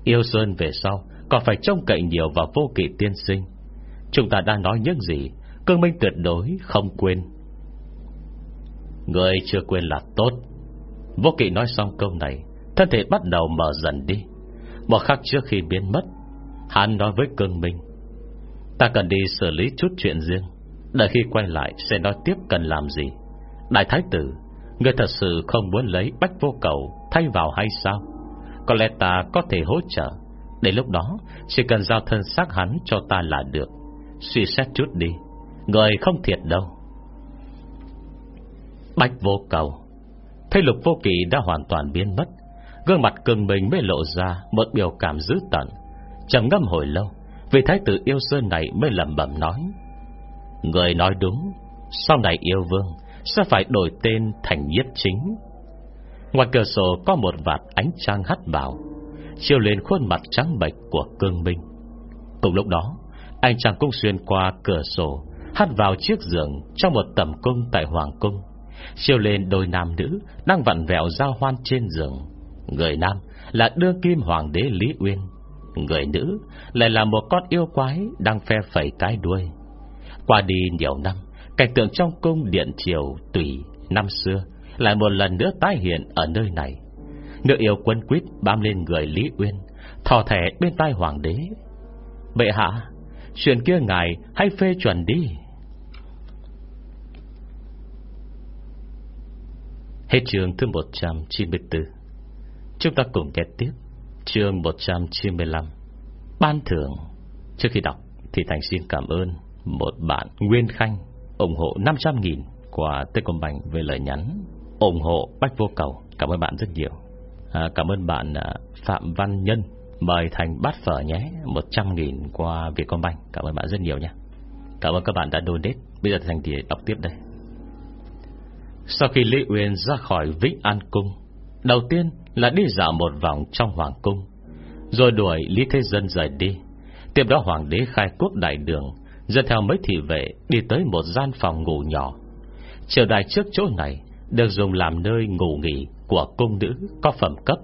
Yêu Sơn về sau Còn phải trông cậy nhiều vào Vô Kỵ tiên sinh. Chúng ta đang nói những gì, Cương Minh tuyệt đối không quên. Người chưa quên là tốt. Vô Kỵ nói xong câu này, Thân thể bắt đầu mở dần đi. Một khắc trước khi biến mất, Hắn nói với Cương Minh, Ta cần đi xử lý chút chuyện riêng. Đợi khi quay lại, sẽ nói tiếp cần làm gì. Đại Thái Tử, Người thật sự không muốn lấy bách vô cầu Thay vào hay sao? Có lẽ ta có thể hỗ trợ. Để lúc đó, chỉ cần giao thân xác hắn cho ta là được. Suy xét chút đi. Người không thiệt đâu. Bách vô cầu Thấy lục vô kỳ đã hoàn toàn biến mất. Gương mặt cường mình mới lộ ra Một biểu cảm dữ tận. Trầm ngâm hồi lâu Vì thái tử yêu sơn này mới lầm bẩm nói. Người nói đúng, Sau này yêu vương Sẽ phải đổi tên thành nhiếp chính. Ngoài cửa sổ có một vạt ánh trăng hắt vào Chiều lên khuôn mặt trắng bệch của cương minh. Cùng lúc đó Anh chàng cũng xuyên qua cửa sổ, Hắt vào chiếc giường Trong một tầm cung tại Hoàng Cung Chiều lên đôi nam nữ Đang vặn vẹo giao hoan trên giường. Người nam là đưa kim hoàng đế Lý Uyên, Người nữ lại là một con yêu quái Đang phe phẩy cái đuôi qua đi nhiều năm, Cảnh tượng trong cung điện triều tùy Năm xưa Lại một lần nữa tái hiện ở nơi này. Nữ yêu quân quyết bám lên người Lý Uyên, Thò thẻ bên tai hoàng đế. Bệ hạ, Chuyện kia ngài hãy phê chuẩn đi. Hết chương thứ 194 Chúng ta cùng nghe tiếp Chương 195 Ban thưởng. Trước khi đọc thì Thành xin cảm ơn một bạn Nguyên Khanh ủng hộ 500.000 qua Techcombank về lời nhắn ủng hộ Bách Vô Cầu. Cảm ơn bạn rất nhiều. À, cảm ơn bạn à, Phạm Văn Nhân mời Thành bát phở nhé 100.000 qua Vietcombank. Cảm ơn bạn rất nhiều nhé. Cảm ơn các bạn đã donate. Bây giờ Thành thì đọc tiếp đây. Sau khi Lý Uyên ra khỏi Vĩnh An Cung, đầu tiên là đi dạo một vòng trong Hoàng Cung, rồi đuổi Lý Thế Dân rời đi. Tiếp đó Hoàng đế khai quốc đại đường Dẫn theo mấy thị vệ Đi tới một gian phòng ngủ nhỏ. Triều đài trước chỗ này Được dùng làm nơi ngủ nghỉ Của cung nữ có phẩm cấp.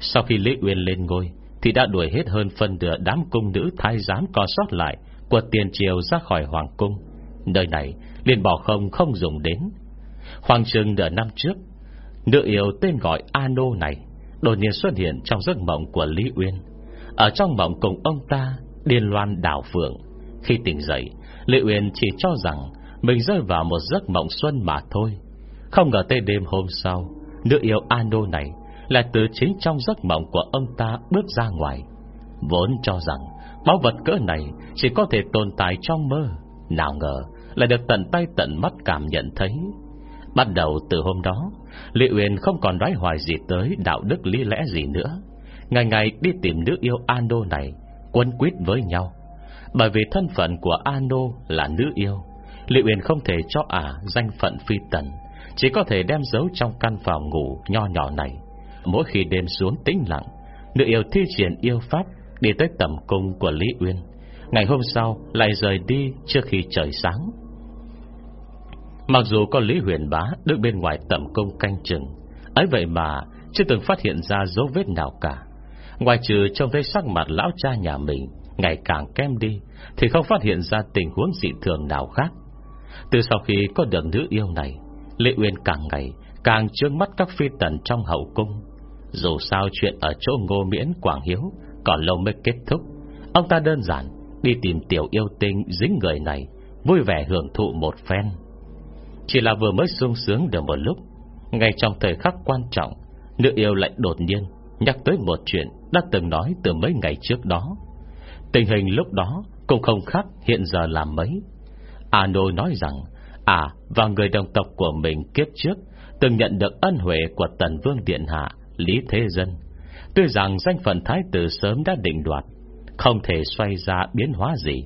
Sau khi Lý Uyên lên ngôi, Thì đã đuổi hết hơn phân nửa đám cung nữ Thái giám còn sót lại Của tiền triều ra khỏi hoàng cung. Nơi này liền bỏ không không dùng đến. Hoàng trừng nửa năm trước, Nữ yêu tên gọi Ano này Đột nhiên xuất hiện trong giấc mộng của Lý Uyên. Ở trong mộng cùng ông ta Điên loan đảo phượng. Khi tỉnh dậy, Lệ Uyên chỉ cho rằng Mình rơi vào một giấc mộng xuân mà thôi. Không ngờ tới đêm hôm sau, Nữ yêu Ano này là từ chính trong giấc mộng của ông ta bước ra ngoài. Vốn cho rằng Báu vật cỡ này Chỉ có thể tồn tại trong mơ, Nào ngờ Lại được tận tay tận mắt cảm nhận thấy. Bắt đầu từ hôm đó, Lệ Uyên không còn đoái hoài gì tới Đạo đức lý lẽ gì nữa. Ngày ngày đi tìm nữ yêu Ando này Quân quyết với nhau. Bởi vì thân phận của Ano là nữ yêu Lệ Uyên không thể cho ả danh phận phi tần, Chỉ có thể đem giấu trong căn phòng ngủ nho nhỏ này. Mỗi khi đêm xuống tĩnh lặng, Nữ yêu thi triển yêu pháp Đi tới tầm cung của Lý Uyên Ngày hôm sau lại rời đi Trước khi trời sáng. Mặc dù có Lý Huyền Bá Đứng bên ngoài tầm cung canh chừng, ấy vậy mà chưa từng phát hiện ra dấu vết nào cả. Ngoài trừ trông thấy sắc mặt lão cha nhà mình Ngày càng kém đi, Thì không phát hiện ra tình huống dị thường nào khác. Từ sau khi có được nữ yêu này, Lệ Uyên càng ngày Càng trương mắt các phi tần trong hậu cung. Dù sao chuyện ở chỗ ngô miễn Quảng Hiếu Còn lâu mới kết thúc, Ông ta đơn giản Đi tìm tiểu yêu tinh dính người này, Vui vẻ hưởng thụ một phen. Chỉ là vừa mới sung sướng được một lúc, Ngay trong thời khắc quan trọng, Nữ yêu lại đột nhiên Nhắc tới một chuyện Đã từng nói từ mấy ngày trước đó. Tình hình lúc đó Cũng không khác hiện giờ làm mấy. Ano nói rằng À và người đồng tộc của mình kiếp trước Từng nhận được ân huệ của Tần Vương Điện Hạ, Lý Thế Dân. Tuy rằng danh phận thái tử sớm đã định đoạt, Không thể xoay ra biến hóa gì.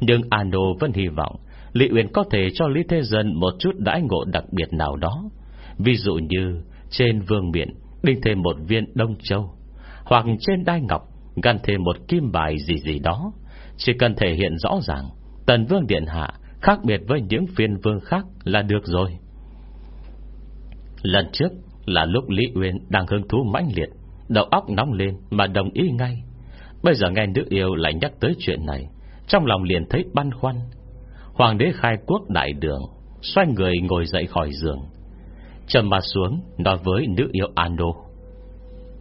Nhưng Ano vẫn hy vọng Lý Uyển có thể cho Lý Thế Dân Một chút đãi ngộ đặc biệt nào đó. Ví dụ như Trên vương miện Đinh thêm một viên đông châu, Hoặc trên đai ngọc Gắn thêm một kim bài gì gì đó. Chỉ cần thể hiện rõ ràng, Tần Vương Điện Hạ Khác biệt với những phiên vương khác là được rồi. Lần trước Là lúc Lý Uyên đang hứng thú mãnh liệt, Đầu óc nóng lên mà đồng ý ngay. Bây giờ nghe nữ yêu lại nhắc tới chuyện này, Trong lòng liền thấy băn khoăn. Hoàng đế khai quốc đại đường, Xoay người ngồi dậy khỏi giường. Trầm mặt xuống Nói với nữ yêu Ando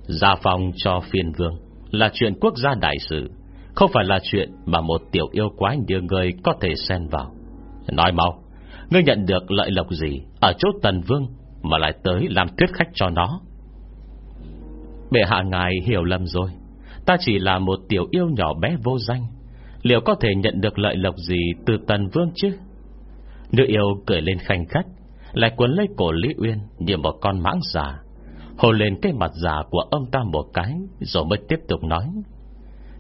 ra phòng cho phiên vương là chuyện quốc gia đại sự, Không phải là chuyện mà một tiểu yêu quái Như người có thể xen vào. Nói mau, Ngươi nhận được lợi lộc gì Ở chỗ tần vương Mà lại tới làm thuyết khách cho nó? Bệ hạ ngài hiểu lầm rồi. Ta chỉ là một tiểu yêu nhỏ bé vô danh. Liệu có thể nhận được lợi lộc gì Từ tần vương chứ? Nữ yêu cười lên khanh khách, Lại cuốn lấy cổ Lý Uyên Như một con mãng giả. Hồ lên cái mặt già của ông ta một cái, Rồi mới tiếp tục nói.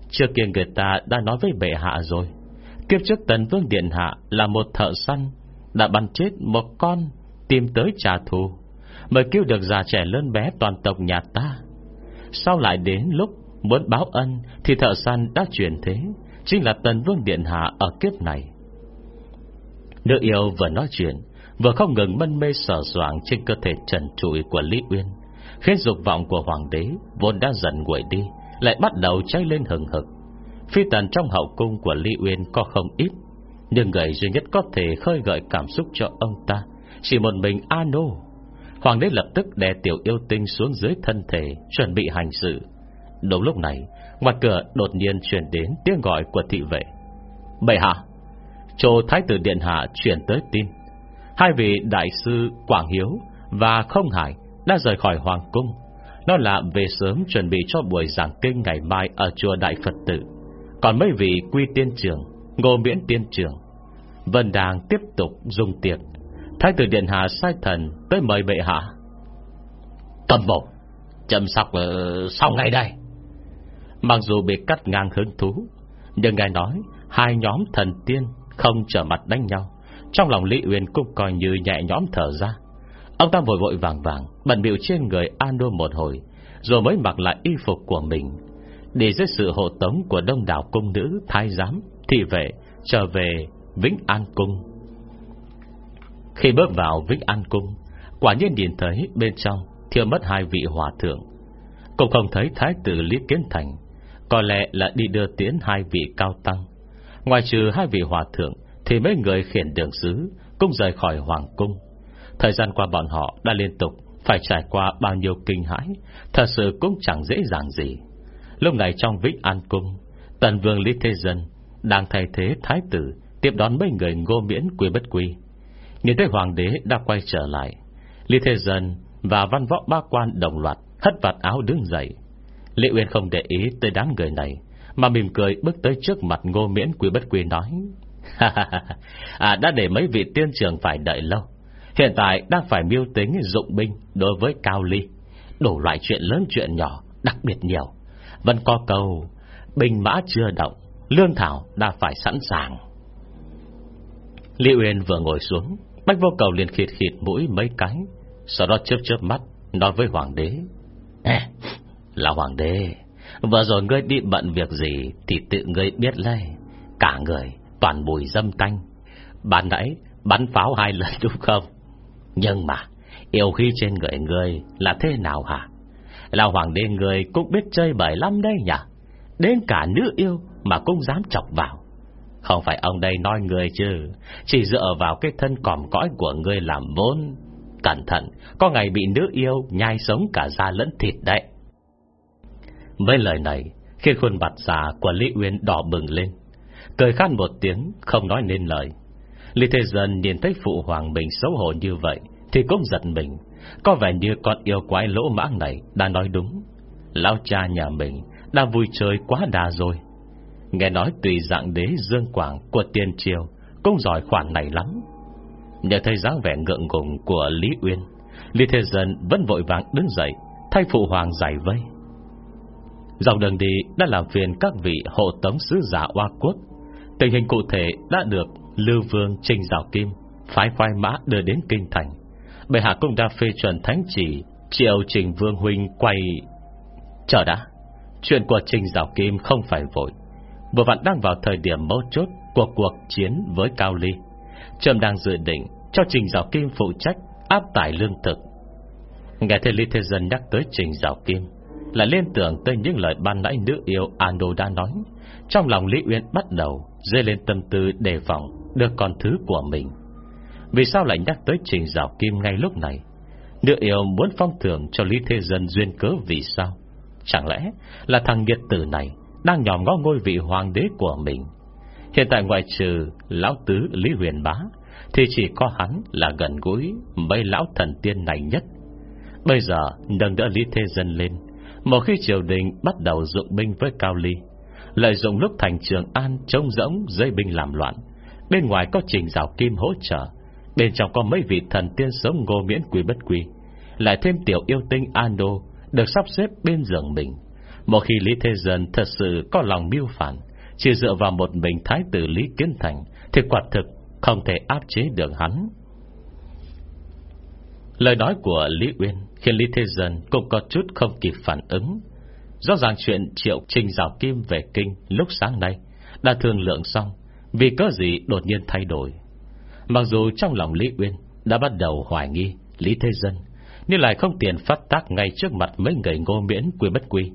Trước kia người ta đã nói với bệ hạ rồi. Kiếp trước tần vương điện hạ Là một thợ săn, Đã bắn chết một con, Tìm tới trả thù, Mới cứu được già trẻ lớn bé toàn tộc nhà ta. Sau lại đến lúc Muốn báo ân Thì thợ săn đã chuyển thế, Chính là tần vương điện hạ ở kiếp này. Nữ yêu vừa nói chuyện, Vừa không ngừng mân mê sở soạn Trên cơ thể trần trụi của Lý Uyên. Khiến dục vọng của hoàng đế Vốn đã dần nguội đi, Lại bắt đầu cháy lên hừng hực. Phi tần trong hậu cung của Lý Uyên có không ít, Nhưng người duy nhất có thể khơi gợi cảm xúc cho ông ta Chỉ một mình Ano. Hoàng đế lập tức đè tiểu yêu tinh xuống dưới thân thể, Chuẩn bị hành sự. Đúng lúc này, Ngoài cửa đột nhiên truyền đến tiếng gọi của thị vệ. Bệ hạ. Châu Thái tử Điện Hạ chuyển tới tin. Hai vị đại sư Quảng Hiếu Và Không Hải đã rời khỏi Hoàng Cung. Nó là về sớm chuẩn bị cho buổi giảng kinh ngày mai Ở chùa Đại Phật Tử Còn mấy vị quy tiên trưởng, Ngô miễn tiên trưởng, Vân đang tiếp tục dùng tiệc. Thái tử Điện Hạ sai thần Tới mời bệ hạ. Cầm bộ Chăm sóc uh, ờ, sau ngày đây. Mặc dù bị cắt ngang hứng thú Nhưng ngài nói Hai nhóm thần tiên không trở mặt đánh nhau. Trong lòng Lý Uyên cũng coi như nhẹ nhõm thở ra. Ông ta vội vội vàng vàng Bẩn biểu trên người Ando một hồi Rồi mới mặc lại y phục của mình. Để dưới sự hộ tống của đông đảo cung nữ Thái giám, thị vệ Trở về Vĩnh An Cung. Khi bước vào Vĩnh An Cung Quả nhiên nhìn thấy bên trong Thiếu mất hai vị hòa thượng. Cũng không thấy Thái tử Lý Kiến Thành Có lẽ là đi đưa tiễn hai vị cao tăng. Ngoài trừ hai vị hòa thượng Thì mấy người khiển đường sứ Cũng rời khỏi Hoàng Cung. Thời gian qua bọn họ đã liên tục phải trải qua bao nhiêu kinh hãi Thật sự cũng chẳng dễ dàng gì. Lúc này trong Vĩnh An Cung Tần Vương Lý Thế Dân Đang thay thế Thái Tử Tiếp đón mấy người ngô miễn quy bất quy. Nhìn thấy Hoàng đế đã quay trở lại Lý Thế Dân và văn võ ba quan đồng loạt Hất vạt áo đứng dậy. Lệ Uyên không để ý tới đám người này Mà mỉm cười bước tới trước mặt ngô miễn quý bất quý nói à, Đã để mấy vị tiên trường phải đợi lâu. Hiện tại đang phải miêu tính dụng binh Đối với Cao Ly. Đủ loại chuyện lớn chuyện nhỏ Đặc biệt nhiều. Vẫn có câu Binh mã chưa động Lương thảo đã phải sẵn sàng. Lý Uyên vừa ngồi xuống Bách vô cầu liền khịt khịt mũi mấy cái Sau đó chớp chớp mắt Nói với hoàng đế. Ê, là hoàng đế Vừa rồi ngươi đi bận việc gì Thì tự ngươi biết lấy. Cả người toàn bùi dâm tanh. Bạn nãy bắn pháo hai lần đúng không nhưng mà, Yêu khi trên người người là thế nào hả? Là hoàng đế người cũng biết chơi bời lắm đây nhỉ? Đến cả nữ yêu Mà cũng dám chọc vào. Không phải ông đây nói người chứ, Chỉ dựa vào cái thân còm cõi của người làm vốn. Cẩn thận, Có ngày bị nữ yêu nhai sống cả da lẫn thịt đấy. Với lời này, khi khuôn mặt già của Lý Uyên đỏ bừng lên. Cười khăn một tiếng, Không nói nên lời. Lý Thế Dân nhìn thấy phụ hoàng mình xấu hổ như vậy, Thì cũng giật mình. Có vẻ như con yêu quái lỗ mãng này Đã nói đúng. Lão cha nhà mình Đã vui chơi quá đà rồi. Nghe nói tùy dạng đế dương quảng Của tiên triều Cũng giỏi khoản này lắm. Nhờ thấy dáng vẻ ngượng ngùng của Lý Uyên, Lý Thế Dân vẫn vội vàng đứng dậy, Thay phụ hoàng giải vây. Dòng đường đi đã làm phiền các vị hộ tống sứ giả Hoa Quốc. Tình hình cụ thể đã được Lưu Vương Trình Giảo Kim phái khoai mã đưa đến Kinh Thành. Bệ hạ cũng đã phê chuẩn thánh chỉ triệu Trình Vương Huynh quay... Chờ đã, chuyện của Trình Giảo Kim không phải vội. Vừa vặn đang vào thời điểm mấu chốt của cuộc chiến với Cao Ly. Trâm đang dự định cho Trình Giảo Kim phụ trách áp tải lương thực. Nghe thấy Lý Thế Dân nhắc tới Trình Giảo Kim, là liên tưởng tới những lời ban nãy nữ yêu Ando đã nói Trong lòng Lý Uyên bắt đầu Dây lên tâm tư đề phòng được con thứ của mình. Vì sao lại nhắc tới Trình rào Kim ngay lúc này? Nữ yêu muốn phong thưởng cho Lý Thế Dân duyên cớ vì sao? Chẳng lẽ là thằng nghiệt tử này Đang nhòm ngó ngôi vị hoàng đế của mình? Hiện tại ngoại trừ Lão Tứ Lý Huyền Bá, Thì chỉ có hắn là gần gũi Mấy lão thần tiên này nhất. Bây giờ nâng đỡ Lý Thế Dân lên, một khi triều đình bắt đầu dụng binh với Cao Ly, Lợi dụng lúc thành trường An Trông rỗng, dây binh làm loạn Bên ngoài có trình rào kim hỗ trợ. Bên trong có mấy vị thần tiên sống ngô miễn quý bất quý Lại thêm tiểu yêu tinh Ando Được sắp xếp bên giường mình. Một khi Lý Thế Dân thật sự có lòng mưu phản Chỉ dựa vào một mình thái tử Lý Kiến Thành Thì quả thực không thể áp chế được hắn. Lời nói của Lý Uyên khiến Lý Thế Dân cũng có chút không kịp phản ứng. Rõ ràng chuyện Triệu Trình rào Kim về Kinh lúc sáng nay đã thương lượng xong, vì có gì đột nhiên thay đổi. Mặc dù trong lòng Lý Uyên đã bắt đầu hoài nghi Lý Thế Dân, nhưng lại không tiền phát tác ngay trước mặt mấy người ngô miễn quy bất quy.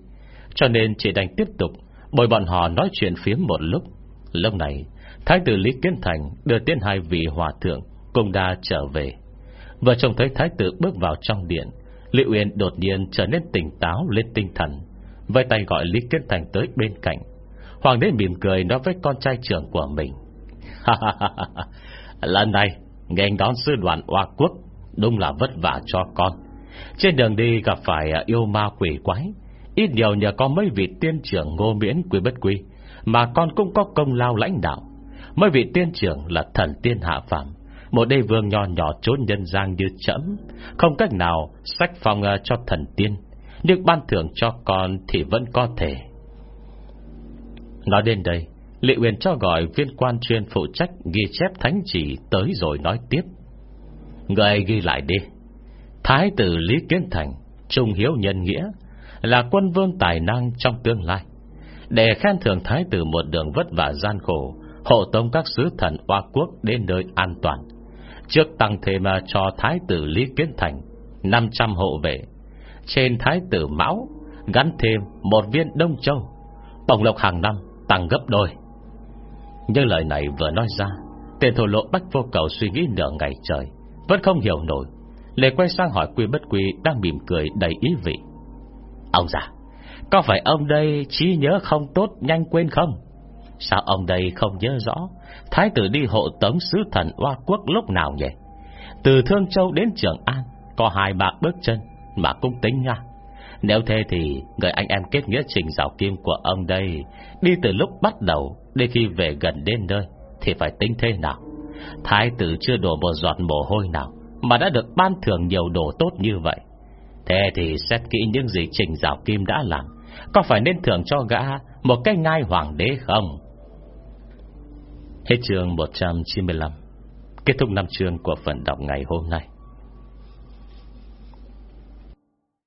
Cho nên chỉ đành tiếp tục bồi bọn họ nói chuyện phiếm một lúc. Lúc này, Thái tử Lý Kiến Thành đưa tiến hai vị hòa thượng cùng đa trở về. Vợ trông thấy thái tử bước vào trong điện Lý Uyên đột nhiên trở nên tỉnh táo lên tinh thần Vây tay gọi Lý Kiến Thành tới bên cạnh Hoàng đế mỉm cười nói với con trai trưởng của mình. Lần này Nghe đón sư đoàn Hoa Quốc, Đúng là vất vả cho con. Trên đường đi gặp phải à, yêu ma quỷ quái. Ít nhiều nhờ có mấy vị tiên trưởng ngô miễn quý bất quý Mà con cũng có công lao lãnh đạo. Mấy vị tiên trưởng là thần tiên hạ phàm, một đê vương nhỏ nhỏ trốn nhân gian như chậm Không cách nào sách phòng à, cho thần tiên. Nhưng ban thưởng cho con Thì vẫn có thể. Nói đến đây, Lệ Uyên cho gọi viên quan chuyên phụ trách Ghi chép thánh chỉ tới rồi nói tiếp. Người ghi lại đi. Thái tử Lý Kiến Thành, Trung hiếu nhân nghĩa, Là quân vương tài năng trong tương lai. Để khen thưởng thái tử một đường vất vả gian khổ, Hộ tông các sứ thần hoa quốc đến nơi an toàn. Trước tăng thêm cho Thái tử Lý Kiến Thành 500 hộ vệ, Trên Thái tử Mão Gắn thêm một viên Đông Châu. Tổng lộc hàng năm tăng gấp đôi. Nhưng lời này vừa nói ra Tên thổ lộ bách vô cầu suy nghĩ nửa ngày trời, Vẫn không hiểu nổi Lệ quay sang hỏi quy bất quy Đang mỉm cười đầy ý vị. Ông già, Có phải ông đây trí nhớ không tốt nhanh quên không? Sao ông đây không nhớ rõ, Thái tử đi hộ tống sứ thần Hoa Quốc lúc nào nhỉ? Từ Thương Châu đến Trường An, Có hai bạc bước chân Mà cũng tính nha nếu thế thì Người anh em kết nghĩa trình rào kim của ông đây, Đi từ lúc bắt đầu Đến khi về gần đến nơi, Thì phải tính thế nào? Thái tử chưa đổ một giọt mồ hôi nào Mà đã được ban thưởng nhiều đồ tốt như vậy. Thế thì xét kỹ những gì Trình giáo Kim đã làm, Có phải nên thưởng cho gã Một cái ngai hoàng đế không? Hết chương 195 Kết thúc năm chương của phần đọc ngày hôm nay.